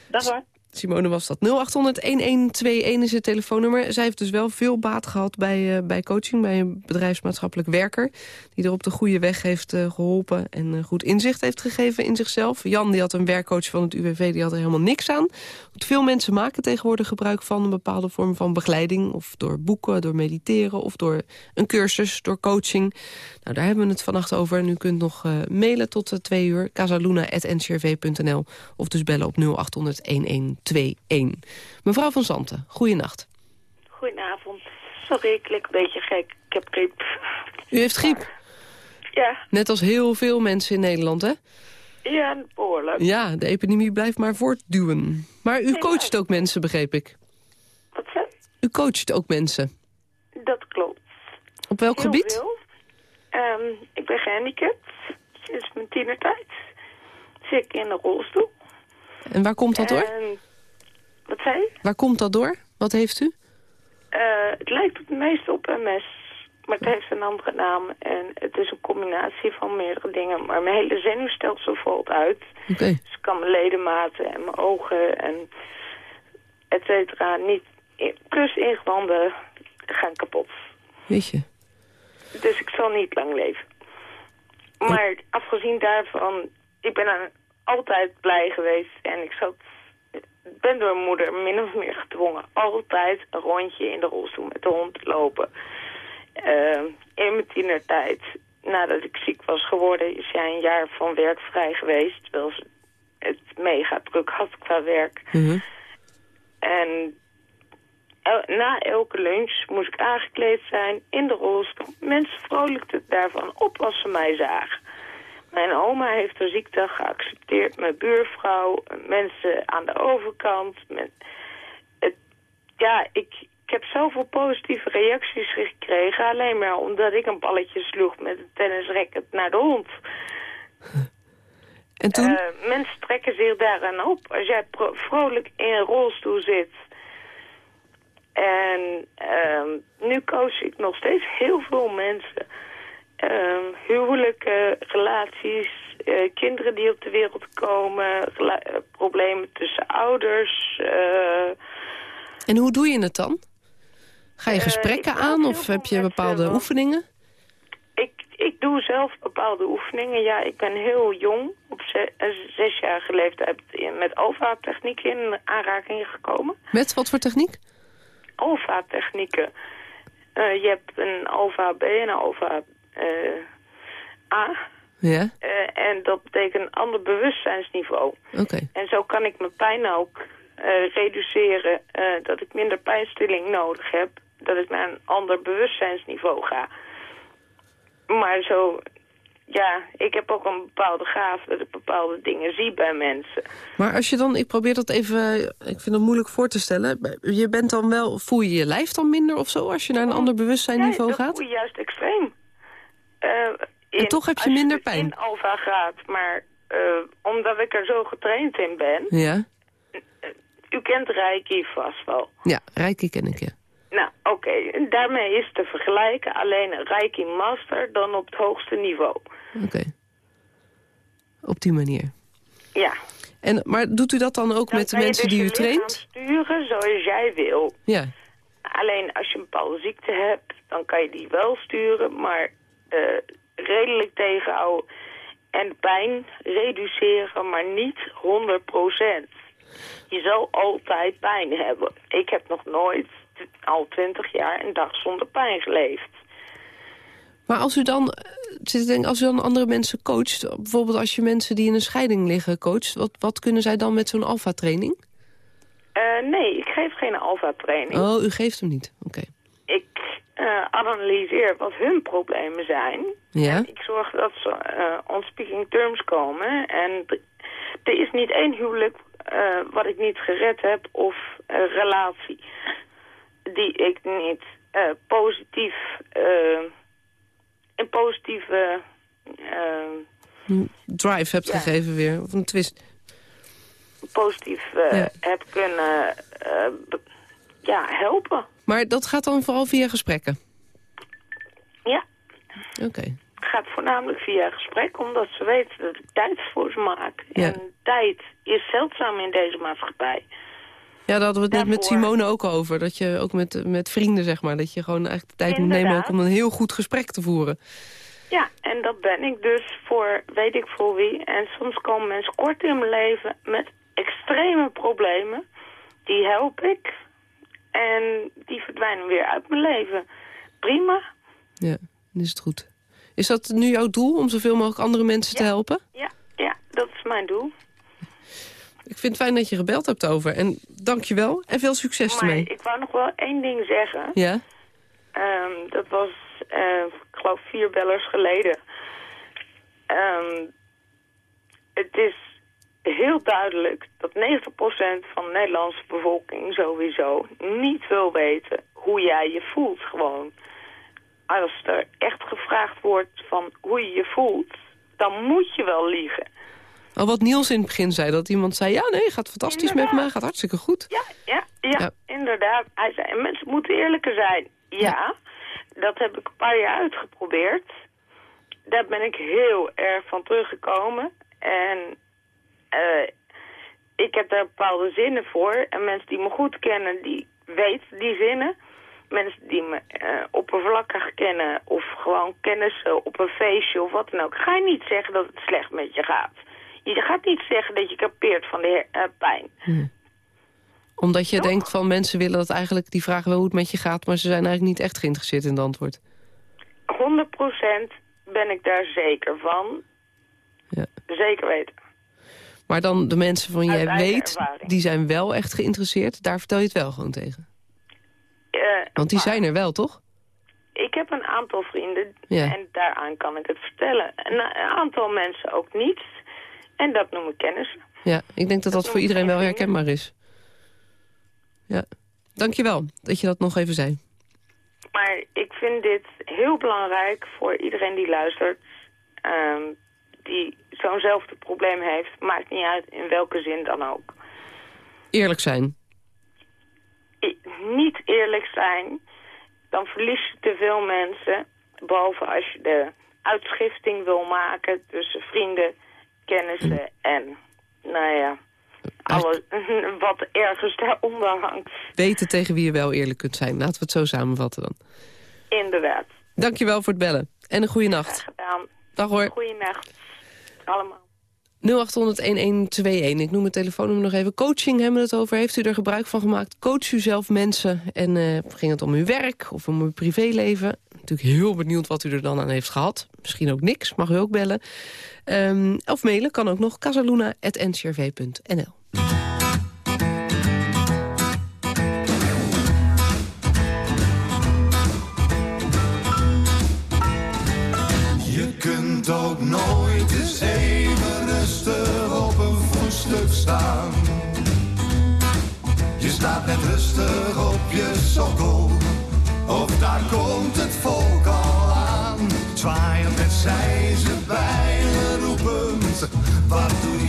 dag hoor. Simone was dat. 0800-1121 is het telefoonnummer. Zij heeft dus wel veel baat gehad bij, uh, bij coaching... bij een bedrijfsmaatschappelijk werker... die er op de goede weg heeft uh, geholpen... en uh, goed inzicht heeft gegeven in zichzelf. Jan die had een werkcoach van het UWV, die had er helemaal niks aan. Veel mensen maken tegenwoordig gebruik van... een bepaalde vorm van begeleiding... of door boeken, door mediteren... of door een cursus, door coaching. Nou, daar hebben we het vannacht over. Nu kunt nog mailen tot twee uur. casaluna.ncrv.nl of dus bellen op 0800 11 21. Mevrouw van Zanten, goeienacht. Goedenavond. Sorry, ik klik een beetje gek. Ik heb griep. U heeft griep? Ja. Net als heel veel mensen in Nederland, hè? Ja, behoorlijk. Ja, de epidemie blijft maar voortduwen. Maar u coacht ook mensen, begreep ik. Wat zei U coacht ook mensen. Dat klopt. Op welk heel gebied? Veel. Um, ik ben gehandicapt. Sinds mijn tienertijd. Zit ik in een rolstoel. En waar komt dat door? En, wat zei je? Waar komt dat door? Wat heeft u? Uh, het lijkt het meest op MS. Maar het heeft een andere naam. En het is een combinatie van meerdere dingen. Maar mijn hele zenuwstelsel valt uit. Okay. Dus ik kan mijn ledematen en mijn ogen en et cetera niet... Plus ingewanden gaan kapot. Weet je. Dus ik zal niet lang leven. Maar afgezien daarvan, ik ben altijd blij geweest. En ik zat, ben door mijn moeder min of meer gedwongen. Altijd een rondje in de rolstoel met de hond te lopen. Uh, in mijn tienertijd, nadat ik ziek was geworden, is jij een jaar van werk vrij geweest. Terwijl ze het mega druk had qua werk. Mm -hmm. En el na elke lunch moest ik aangekleed zijn in de rolstoel. Mensen vrolijkten daarvan op als ze mij zagen. Mijn oma heeft de ziekte geaccepteerd. Mijn buurvrouw, mensen aan de overkant. Met het, ja, ik, ik heb zoveel positieve reacties gekregen. Alleen maar omdat ik een balletje sloeg met een tennisracket naar de hond. En toen? Uh, mensen trekken zich daaraan op. Als jij vrolijk in een rolstoel zit. En uh, nu coach ik nog steeds heel veel mensen... Uh, huwelijken, relaties, uh, kinderen die op de wereld komen, uh, problemen tussen ouders. eh. En hoe doe je het dan? Ga je gesprekken aan of heb je bepaalde oefeningen? Ik, ik doe zelf bepaalde oefeningen. Ja, ik ben heel jong, op ze, zesjarige leeftijd, met OVA-technieken in aanraking gekomen. Met wat voor techniek? OVA-technieken. je hebt een OVA-B en een OVA A. Ja. Uh, en dat betekent een ander bewustzijnsniveau. Oké. Okay. En zo kan ik mijn pijn ook uh, reduceren. dat ik minder pijnstilling nodig heb. Dat ik naar een ander bewustzijnsniveau ga. Maar zo... Ja, ik heb ook een bepaalde gaaf dat ik bepaalde dingen zie bij mensen. Maar als je dan, ik probeer dat even, ik vind het moeilijk voor te stellen. Je bent dan wel, voel je je lijf dan minder of zo als je naar een ander bewustzijnsniveau ja, gaat? dat voel je juist extreem. In, en toch heb je minder pijn? in alfa gaat, maar uh, omdat ik er zo getraind in ben... Ja. Uh, u kent Reiki vast wel. Ja, Reiki ken ik, ja. Nou, oké. Okay. Daarmee is te vergelijken alleen een Reiki Master dan op het hoogste niveau. Oké. Okay. Op die manier. Ja. En, maar doet u dat dan ook dan met de mensen dus die u traint? sturen zoals jij wil. Ja. Alleen als je een bepaalde ziekte hebt, dan kan je die wel sturen, maar uh, redelijk tegenhouden. En pijn reduceren, maar niet 100% Je zal altijd pijn hebben. Ik heb nog nooit al 20 jaar een dag zonder pijn geleefd. Maar als u dan, als u dan andere mensen coacht, bijvoorbeeld als je mensen die in een scheiding liggen coacht, wat, wat kunnen zij dan met zo'n alfa-training? Uh, nee, ik geef geen alfa-training. Oh, u geeft hem niet, oké. Okay. Uh, analyseer wat hun problemen zijn. Ja. En ik zorg dat ze uh, on speaking terms komen. En er is niet één huwelijk uh, wat ik niet gered heb of relatie die ik niet positief een positieve drive hebt ja. gegeven weer, of een twist. Positief ja. heb kunnen ja, helpen. Maar dat gaat dan vooral via gesprekken? Ja. Oké. Okay. Het gaat voornamelijk via gesprek, omdat ze weten dat ik tijd voor ze maak. Ja. En tijd is zeldzaam in deze maatschappij. Ja, daar hadden we het net met. Simone ook over. Dat je ook met, met vrienden, zeg maar, dat je gewoon eigenlijk de tijd moet nemen ook om een heel goed gesprek te voeren. Ja, en dat ben ik dus voor weet ik voor wie. En soms komen mensen kort in mijn leven met extreme problemen. Die help ik. En die verdwijnen weer uit mijn leven. Prima. Ja, dan is het goed. Is dat nu jouw doel, om zoveel mogelijk andere mensen te helpen? Ja, ja, dat is mijn doel. Ik vind het fijn dat je gebeld hebt over. En dank je wel en veel succes Maar ermee. ik wou nog wel één ding zeggen. Ja? Ehm, dat was, eh, ik geloof, vier bellers geleden. Ehm, het is heel duidelijk dat 90% van de Nederlandse bevolking sowieso niet wil weten hoe jij je voelt gewoon. Als er echt gevraagd wordt van hoe je je voelt, dan moet je wel liegen. Al wat Niels in het begin zei, dat iemand zei... ja, nee, gaat fantastisch met me, gaat hartstikke goed. Ja, ja, ja, Ja. inderdaad. Hij zei, en mensen moeten eerlijker zijn. Ja, dat heb ik een paar jaar uitgeprobeerd. Daar ben ik heel erg van teruggekomen. En eh, ik heb daar bepaalde zinnen voor. En mensen die me goed kennen, die weten die zinnen. Mensen die me eh, oppervlakkig kennen of gewoon kennissen op een feestje of wat dan ook. Ga je niet zeggen dat het slecht met je gaat. Je gaat niet zeggen dat je kapeert van de eh, pijn. Omdat je Toch? denkt van mensen willen dat eigenlijk... die vragen wel hoe het met je gaat... maar ze zijn eigenlijk niet echt geïnteresseerd in het antwoord. 100% ben ik daar zeker van. Ja. Zeker weten. Maar dan de mensen van jij weet... ervaring. die zijn wel echt geïnteresseerd... daar vertel je het wel gewoon tegen. Eh, Want die maar zijn er wel, toch? Ik heb een aantal vrienden Ja. en daaraan kan ik het vertellen. Een, een aantal mensen ook niet. En dat noem ik kennissen. Ja, ik denk dat dat voor iedereen wel herkenbaar is. Ja. Dankjewel dat je dat nog even zei. Maar ik vind dit heel belangrijk voor iedereen die luistert. ehm, die zo'nzelfde probleem heeft. Maakt niet uit in welke zin dan ook. Eerlijk zijn. I- niet eerlijk zijn, dan verlies je te veel mensen. Behalve als je de uitschifting wil maken tussen vrienden, kennissen en, nou ja, alles (laughs) wat ergens daaronder hangt. Weten tegen wie je wel eerlijk kunt zijn. Laten we het zo samenvatten dan. Inderdaad. Dankjewel voor het bellen. En een goede nacht. Gedaan. Dag hoor. Goeienacht. Allemaal. 0800-1121. Ik noem het telefoonnummer nog even. Coaching hebben we het over. Heeft u er gebruik van gemaakt? Coach u zelf mensen. En eh, ging het om uw werk of om uw privéleven? Natuurlijk heel benieuwd wat u er dan aan heeft gehad. Misschien ook niks, mag u ook bellen. Ehm, of mailen kan ook nog. casaluna.ncrv.nl ook nooit eens even rustig op een voetstuk staan. Je staat net rustig op je sokkel, of daar komt het volk al aan. Zwaaiend met ze bijlen roepend, wat doe jij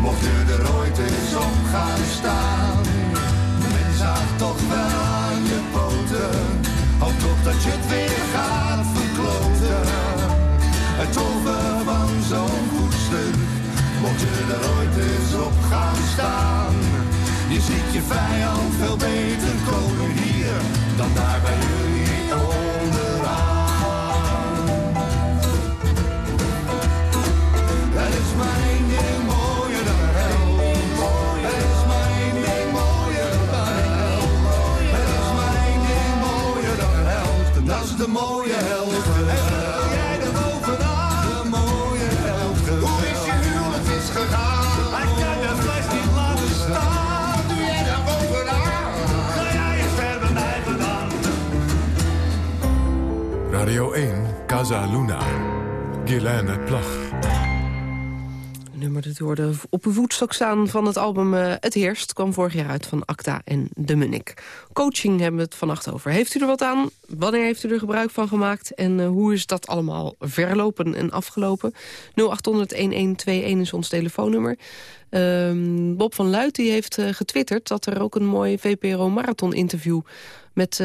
mocht je er ooit eens op gaan staan. Men zag toch wel aan je poten, hoop toch dat je het weer gaat verkloten. Het toffe van zo'n voetstuk, mocht je er ooit eens op gaan staan. Je ziet je vijand veel beter komen hier dan daar bij jullie de mooie. En wil jij er bovenaan? De mooie held. Hoe is je huwelijk is gegaan? Hij kan de fles niet laten staan. Doe jij er bovenaan? Ga jij eens ver bij vandaan? Radio 1, Casa Luna. Guilaine Plag. Dat hoorde op voetstok staan van het album eh, Het Heerst... kwam vorig jaar uit van Acta en de Munnik. Coaching hebben we het vannacht over. Heeft u er wat aan? Wanneer heeft u er gebruik van gemaakt? En eh, hoe is dat allemaal verlopen en afgelopen? 0800-1121 is ons telefoonnummer. Ehm, Bob van Luit die heeft eh, getwitterd dat er ook een mooi VPRO-marathon-interview... met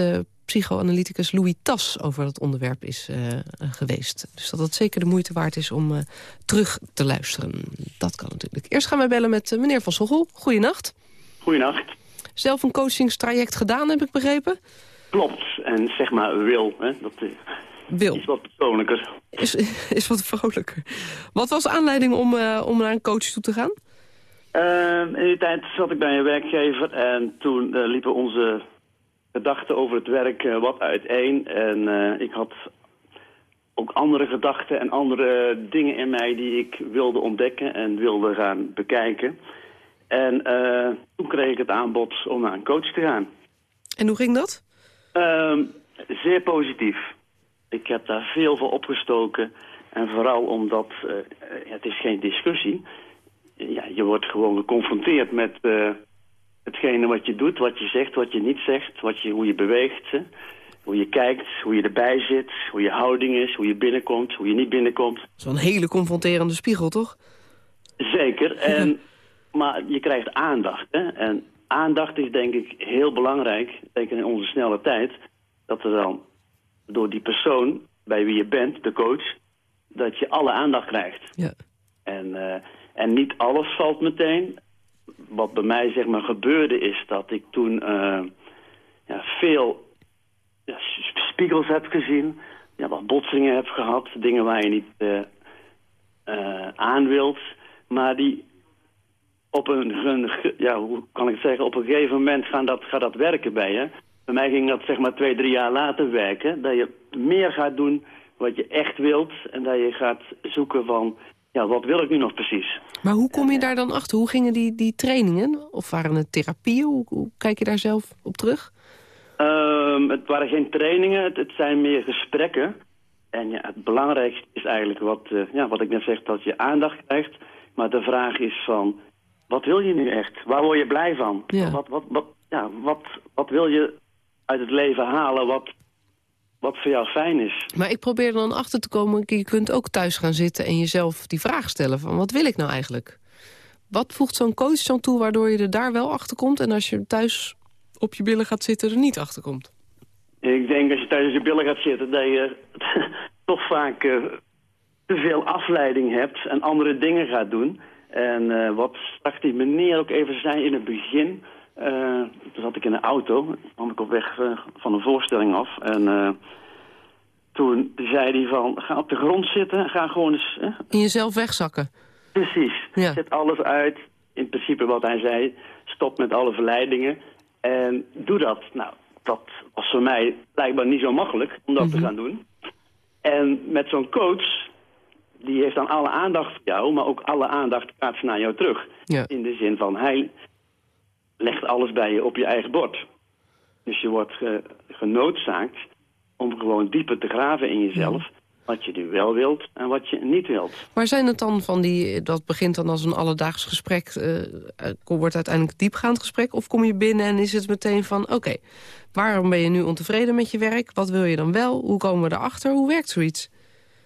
psychoanalyticus Louis Tas over dat onderwerp is eh, geweest. Dus dat het zeker de moeite waard is om eh, terug te luisteren. Dat kan natuurlijk. Eerst gaan we bellen met eh, meneer Van Soggel. Goeienacht. Goeienacht. Zelf een coachingstraject gedaan, heb ik begrepen. Klopt. En zeg maar wil, hè, dat Wil. is wat persoonlijker. Is, is wat vrolijker. Wat was de aanleiding om, om naar een coach toe te gaan? Ehm, in die tijd zat ik bij een werkgever en toen liepen onze gedachten over het werk eh, wat uiteen. En eh, ik had ook andere gedachten en andere dingen in mij die ik wilde ontdekken en wilde gaan bekijken. En eh, toen kreeg ik het aanbod om naar een coach te gaan. En hoe ging dat? Ehm, zeer positief. Ik heb daar veel voor opgestoken. En vooral omdat het is geen discussie. Ja, je wordt gewoon geconfronteerd met hetgene wat je doet, wat je zegt, wat je niet zegt, wat je, hoe je beweegt. Hè? Hoe je kijkt, hoe je erbij zit, hoe je houding is, hoe je binnenkomt, hoe je niet binnenkomt. Een hele confronterende spiegel, toch? Zeker. (laughs) En, maar je krijgt aandacht. Hè? En aandacht is denk ik heel belangrijk, zeker in onze snelle tijd, dat er dan door die persoon bij wie je bent, de coach, dat je alle aandacht krijgt. Ja. En, eh, en niet alles valt meteen. Wat bij mij zeg maar gebeurde is dat ik toen eh, ja, veel spiegels heb gezien, ja, wat botsingen heb gehad, dingen waar je niet eh, eh, aan wilt, maar die op een, ja, hoe kan ik het zeggen, op een gegeven moment gaan dat, gaat dat werken bij je. Bij mij ging dat zeg maar twee, drie jaar later werken, dat je meer gaat doen wat je echt wilt en dat je gaat zoeken van, ja, wat wil ik nu nog precies? Maar hoe kom je daar dan achter? Hoe gingen die, die trainingen? Of waren het therapieën? Hoe, hoe kijk je daar zelf op terug? Ehm, het waren geen trainingen, het, het zijn meer gesprekken. En ja, het belangrijkste is eigenlijk wat, eh, ja, wat ik net zeg, dat je aandacht krijgt. Maar de vraag is van, wat wil je nu echt? Waar word je blij van? Ja. Wat, wat, wat, ja, wat, wat wil je uit het leven halen wat, wat voor jou fijn is? Maar ik probeer er dan achter te komen. Je kunt ook thuis gaan zitten en jezelf die vraag stellen van wat wil ik nou eigenlijk? Wat voegt zo'n coach dan toe waardoor je er daar wel achter komt... en als je thuis op je billen gaat zitten er niet achter komt? Ik denk als je tijdens je billen gaat zitten dat je (laughs) toch vaak eh, te veel afleiding hebt en andere dingen gaat doen. En eh, wat straks die meneer ook even zei in het begin, eh, toen zat ik in een auto, kwam ik op weg eh, van een voorstelling af. En eh, toen zei hij van, ga op de grond zitten, ga gewoon eens... eh, In jezelf wegzakken. Precies. Zet alles uit. In principe wat hij zei. Stop met alle verleidingen. En doe dat. Nou, dat was voor mij blijkbaar niet zo makkelijk om dat te gaan doen. En met zo'n coach, die heeft dan alle aandacht voor jou, maar ook alle aandacht gaat naar jou terug. Ja. In de zin van, hij legt alles bij je op je eigen bord. Dus je wordt ge- genoodzaakt om gewoon dieper te graven in jezelf. Wat je nu wel wilt en wat je niet wilt. Maar zijn het dan van die, dat begint dan als een alledaags gesprek, eh, eh, wordt uiteindelijk diepgaand gesprek? Of kom je binnen en is het meteen van, oké, waarom ben je nu ontevreden met je werk? Wat wil je dan wel? Hoe komen we erachter? Hoe werkt zoiets?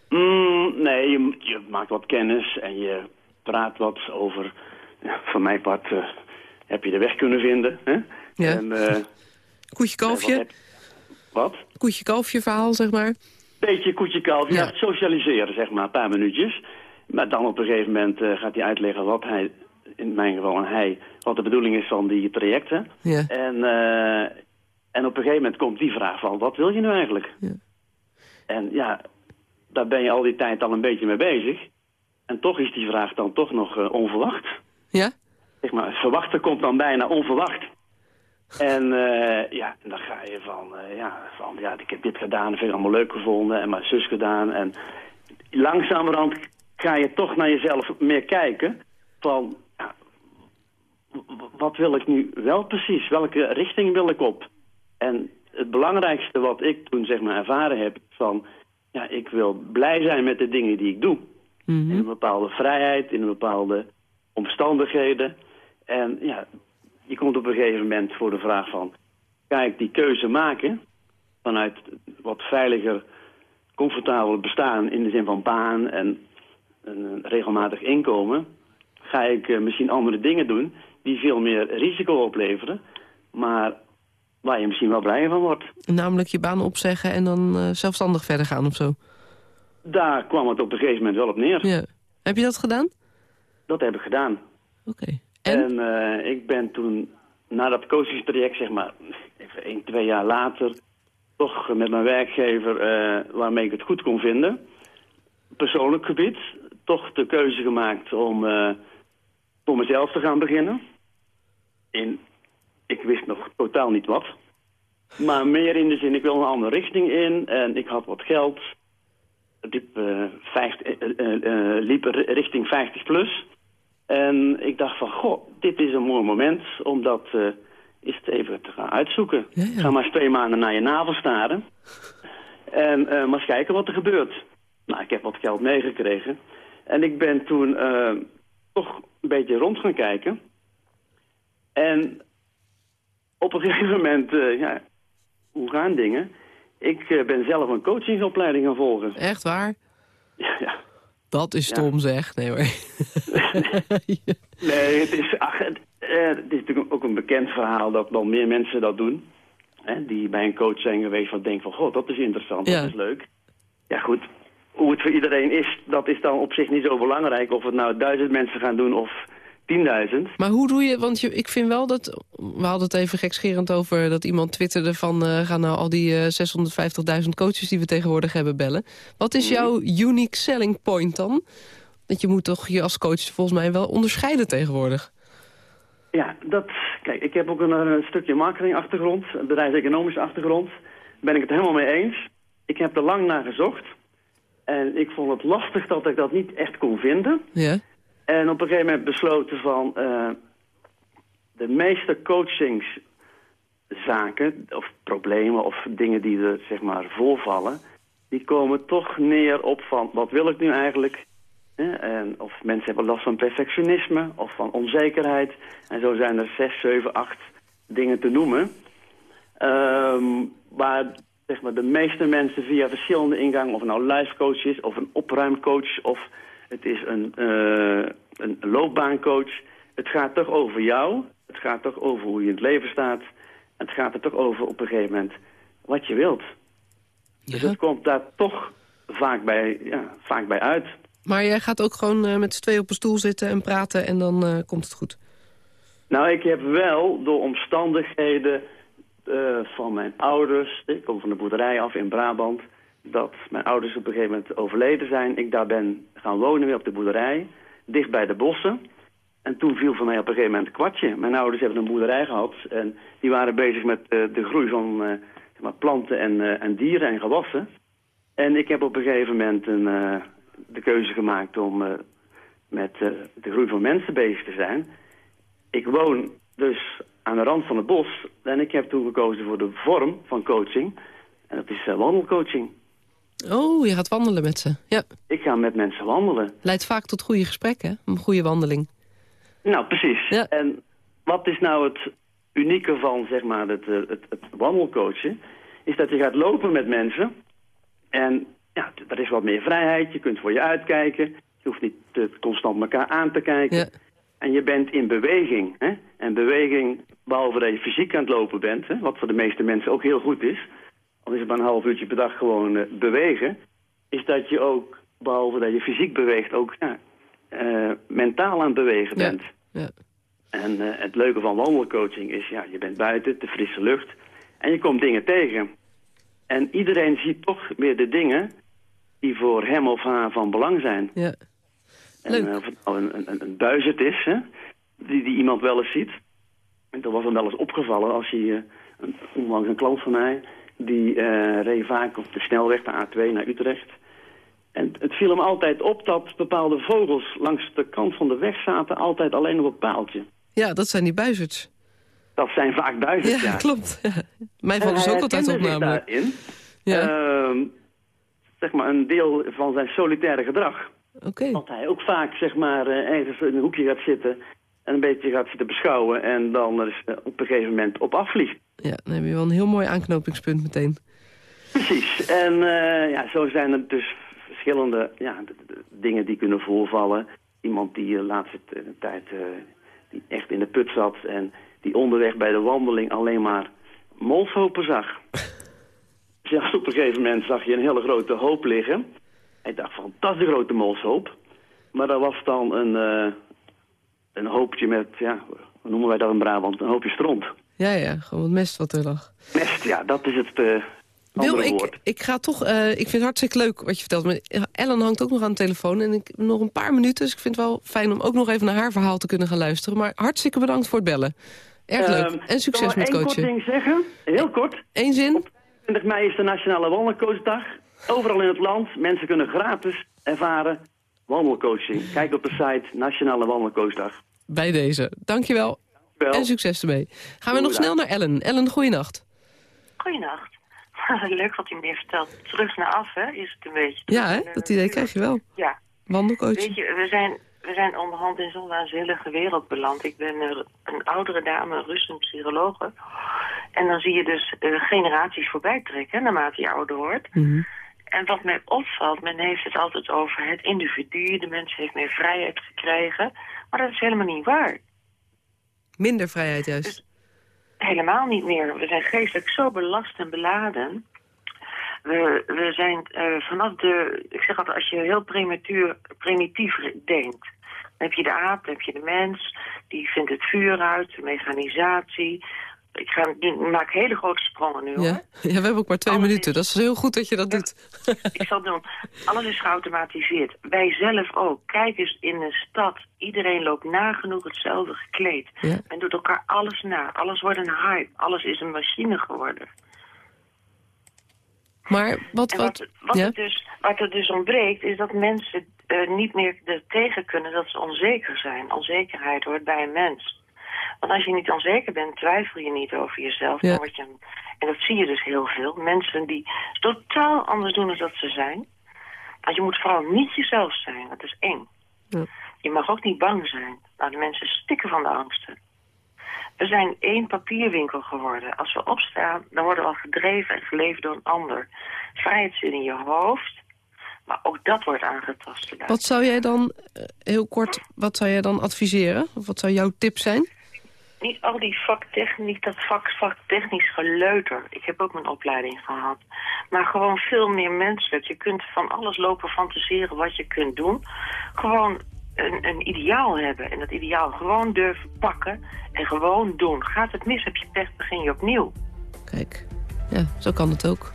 Mm, nee, je, je, maakt wat kennis en je praat wat over... Ja, van mijn part uh, heb je de weg kunnen vinden. Hè? Ja. En, (laughs) uh, Koetje-kalfje? Wat? wat? Koetje-kalfje verhaal, zeg maar. Beetje koetje-kalfje, ja. socialiseren, zeg maar, een paar minuutjes. Maar dan op een gegeven moment uh, gaat hij uitleggen wat hij, in mijn geval een hij, wat de bedoeling is van die trajecten. Ja. En, en op een gegeven moment komt die vraag van, wat wil je nu eigenlijk? Ja. En ja, daar ben je al die tijd al een beetje mee bezig. En toch is die vraag dan toch nog uh, onverwacht. Ja? Zeg maar, verwachten komt dan bijna onverwacht. En uh, ja, dan ga je van, uh, ja, van, ja, ik heb dit gedaan, vind ik allemaal leuk gevonden. En mijn zus gedaan. En langzamerhand ga je toch naar jezelf meer kijken. Van, ja, wat wil ik nu wel precies? Welke richting wil ik op? En het belangrijkste wat ik toen zeg maar ervaren heb van ja, ik wil blij zijn met de dingen die ik doe. Mm -hmm. In een bepaalde vrijheid, in een bepaalde omstandigheden. En ja, je komt op een gegeven moment voor de vraag van... ga ik die keuze maken vanuit wat veiliger, comfortabel bestaan... in de zin van baan en een regelmatig inkomen... ga ik uh, misschien andere dingen doen die veel meer risico opleveren... maar waar je misschien wel blij van wordt. Namelijk je baan opzeggen en dan uh, zelfstandig verder gaan of zo? Daar kwam het op een gegeven moment wel op neer. Ja. Heb je dat gedaan? Dat heb ik gedaan. Oké. Okay. En, uh, ik ben toen, na dat coachingstraject, zeg maar, even één, twee jaar later... toch met mijn werkgever, uh, waarmee ik het goed kon vinden... persoonlijk gebied, toch de keuze gemaakt om uh, voor mezelf te gaan beginnen. In ik wist nog totaal niet wat. Maar meer in de zin, ik wil een andere richting in. En ik had wat geld. Liep, uh, 50, uh, uh, liep richting 50 plus. En ik dacht van, goh, dit is een mooi moment om dat eens even te gaan uitzoeken. Ja, ja. Ga maar eens twee maanden naar je navel staren. En maar eens kijken wat er gebeurt. Nou, ik heb wat geld meegekregen. En ik ben toen toch een beetje rond gaan kijken. En op een (laughs) gegeven moment, uh, ja, hoe gaan dingen? Ik uh, ben zelf een coachingsopleiding gaan volgen. Echt waar? (laughs) Ja. ja. Dat is stom ja. zeg. Nee hoor. (laughs) nee, het is, ach, het, uh, het, is natuurlijk ook een bekend verhaal dat wel meer mensen dat doen. Hè, die bij een coach zijn geweest van denken van, god, dat is interessant, ja. dat is leuk. Ja goed, hoe het voor iedereen is, dat is dan op zich niet zo belangrijk. Of het nou duizend mensen gaan doen of 10.000. Maar hoe doe je, want je, ik vind wel dat... We hadden het even gekscherend over dat iemand twitterde van... Uh, gaan nou al die uh, 650.000 coaches die we tegenwoordig hebben bellen. Wat is jouw unique selling point dan? Dat je moet toch je als coach volgens mij wel onderscheiden tegenwoordig. Ja, dat... Kijk, ik heb ook een, een stukje marketingachtergrond, een bedrijfseconomische achtergrond. Ben ik het helemaal mee eens. Ik heb er lang naar gezocht. En ik vond het lastig dat ik dat niet echt kon vinden. Ja. En op een gegeven moment besloten van... Uh, de meeste coachingszaken, of problemen, of dingen die er zeg maar voorvallen... die komen toch neer op van, wat wil ik nu eigenlijk? En of mensen hebben last van perfectionisme of van onzekerheid. En zo zijn er zes, zeven, acht dingen te noemen. Um, waar zeg maar, de meeste mensen via verschillende ingangen... of nou life coach is, of een opruimcoach... of het is een, uh, een loopbaancoach. Het gaat toch over jou. Het gaat toch over hoe je in het leven staat. Het gaat er toch over op een gegeven moment wat je wilt. Ja. Dus het komt daar toch vaak bij, ja, vaak bij uit. Maar jij gaat ook gewoon uh, met z'n tweeën op een stoel zitten en praten en dan uh, komt het goed? Nou, ik heb wel door omstandigheden uh, van mijn ouders... Ik kom van de boerderij af in Brabant dat mijn ouders op een gegeven moment overleden zijn. Ik daar ben gaan wonen weer op de boerderij, dicht bij de bossen. En toen viel voor mij op een gegeven moment een kwartje. Mijn ouders hebben een boerderij gehad en die waren bezig met uh, de groei van uh, zeg maar, planten en, uh, en, dieren en gewassen. En ik heb op een gegeven moment een, de keuze gemaakt om met de groei van mensen bezig te zijn. Ik woon dus aan de rand van het bos en ik heb toen gekozen voor de vorm van coaching. En dat is wandelcoaching. Oh, je gaat wandelen met ze. Ja. Ik ga met mensen wandelen. Leidt vaak tot goede gesprekken, een goede wandeling. Nou, precies. Ja. En wat is nou het unieke van zeg maar, het, eh, het, het wandelcoachen? Is dat je gaat lopen met mensen. En ja, er is wat meer vrijheid. Je kunt voor je uitkijken. Je hoeft niet constant elkaar aan te kijken. Ja. En je bent in beweging. Hè? En beweging, behalve dat je fysiek aan het lopen bent... Hè? wat voor de meeste mensen ook heel goed is... al is het maar een half uurtje per dag gewoon eh, bewegen... is dat je ook, behalve dat je fysiek beweegt... ook ja, eh, mentaal aan het bewegen bent. Ja. En eh, het leuke van wandelcoaching is, ja, je bent buiten, de frisse lucht... en je komt dingen tegen. En iedereen ziet toch weer de dingen die voor hem of haar van belang zijn. Ja. En Leuk. of het nou een, een, een buizerd is, hè, die, die iemand wel eens ziet. En dat was hem wel eens opgevallen als hij, onlangs een klant van mij, die eh, reed vaak op de snelweg, de A2 naar Utrecht. En het viel hem altijd op dat bepaalde vogels langs de kant van de weg zaten altijd alleen op een paaltje. ja, dat zijn die buizerds. Dat zijn vaak buizerds, Ja, ja. klopt. Ja. Mij En vallen ze hij ook altijd op namelijk. daarin. Ja, Ehm, zeg maar een deel van zijn solitaire gedrag. oké. Dat hij ook vaak zeg maar eh, ergens in een hoekje gaat zitten en een beetje gaat zitten beschouwen en dan er eh, op een gegeven moment op afvliegt. Ja, dan heb je wel een heel mooi aanknopingspunt meteen. Precies. En eh, ja, zo zijn er dus verschillende ja, dingen die kunnen voorvallen. Iemand die de laatste t- tijd eh, die echt in de put zat en die onderweg bij de wandeling alleen maar molshopen zag. (laughs) Zelfs op een gegeven moment zag je een hele grote hoop liggen. Hij dacht van, dat is een grote molshoop. Maar dat was dan een, eh, een hoopje met, ja, hoe noemen wij dat in Brabant? Een hoopje stront. Ja, ja, gewoon wat mest wat er lag. Mest, ja, dat is het eh Wil, andere woord. ik, ik ga toch, eh, ik vind het hartstikke leuk wat je vertelt. Maar Ellen hangt ook nog aan de telefoon en ik heb nog een paar minuten. Dus ik vind het wel fijn om ook nog even naar haar verhaal te kunnen gaan luisteren. Maar hartstikke bedankt voor het bellen. Erg leuk. Ehm, En succes met ik één kort coachen. ding zeggen? Heel kort. Eén zin? 20 mei is de Nationale Wandelcoachdag. Overal in het land. Mensen kunnen gratis ervaren wandelcoaching. Kijk op de site Nationale Wandelcoachdag. Bij deze. Dankjewel. En succes ermee. Gaan we nog snel naar Ellen. Ellen, goeienacht. Goeienacht. (laughs) Leuk wat u meer vertelt. Terug naar af, hè, is het een beetje. Ja, hè? dat idee krijg je wel. Ja. Wandelcoach. Weet je, we zijn, we zijn onderhand in zo'n waanzinnige wereld beland. Ik ben eh, een oudere dame, een Rus, een psychologe. En dan zie je dus eh, generaties voorbij trekken, naarmate je ouder wordt. Mhm. En wat mij opvalt, men heeft het altijd over het individu. De mens heeft meer vrijheid gekregen. Maar dat is helemaal niet waar. Minder vrijheid juist. Helemaal niet meer. We zijn geestelijk zo belast en beladen. We, we zijn eh, vanaf de... Ik zeg altijd, als je heel primituur, primitief denkt... Dan heb je de aap, dan heb je de mens. Die vindt het vuur uit, de mechanisatie. Ik, ga, ik maak hele grote sprongen nu, hoor. Ja? ja, we hebben ook maar twee minuten. Dat is heel goed dat je dat doet. (laughs) Ik zal het doen. Alles is geautomatiseerd. Wij zelf ook. Kijk eens in een stad. Iedereen loopt nagenoeg hetzelfde gekleed. Ja. Men doet elkaar alles na. Alles wordt een hype. Alles is een machine geworden. Maar wat... En wat, wat, er dus, wat er dus ontbreekt, is dat mensen eh, niet meer er tegen kunnen dat ze onzeker zijn. Onzekerheid hoort bij een mens. Want als je niet onzeker bent, twijfel je niet over jezelf. Ja. Dan word je en dat zie je dus heel veel. Mensen die totaal anders doen dan dat ze zijn. Want je moet vooral niet jezelf zijn. Dat is eng. Ja. Je mag ook niet bang zijn. Nou, de mensen stikken van de angsten. We zijn één papierwinkel geworden. Als we opstaan, dan worden we al gedreven en geleefd door een ander. Vrijheid zit in je hoofd, maar ook dat wordt aangetast. Wat zou jij dan, eh, heel kort, wat zou jij dan adviseren? Of wat zou jouw tip zijn? Niet al die vaktechniek, dat vak, vaktechnisch geleuter. Ik heb ook mijn opleiding gehad. Maar gewoon veel meer menselijk. Je kunt van alles lopen fantaseren wat je kunt doen. Gewoon een, een ideaal hebben. En dat ideaal gewoon durven pakken en gewoon doen. Gaat het mis, heb je pech, begin je opnieuw. Kijk, ja, zo kan het ook.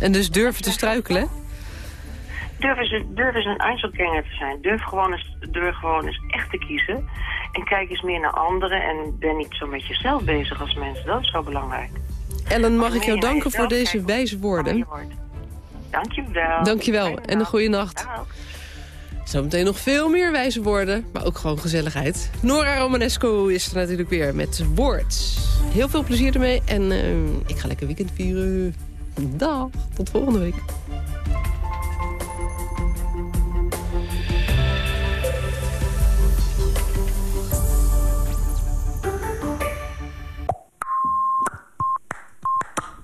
En dus durven te struikelen? Durf eens, durf eens een Einzelganger te zijn. Durf gewoon, eens, durf gewoon eens echt te kiezen. En kijk eens meer naar anderen. En ben niet zo met jezelf bezig als mensen. Dat is zo belangrijk. Ellen, mag ik meer jou danken voor deze wijze woorden? Dankjewel. Dankjewel en een goede nacht. Zometeen nog veel meer wijze woorden, maar ook gewoon gezelligheid. Nora Romanesco is er natuurlijk weer met woord. Heel veel plezier ermee en eh, ik ga lekker weekend vieren. Dag, tot volgende week.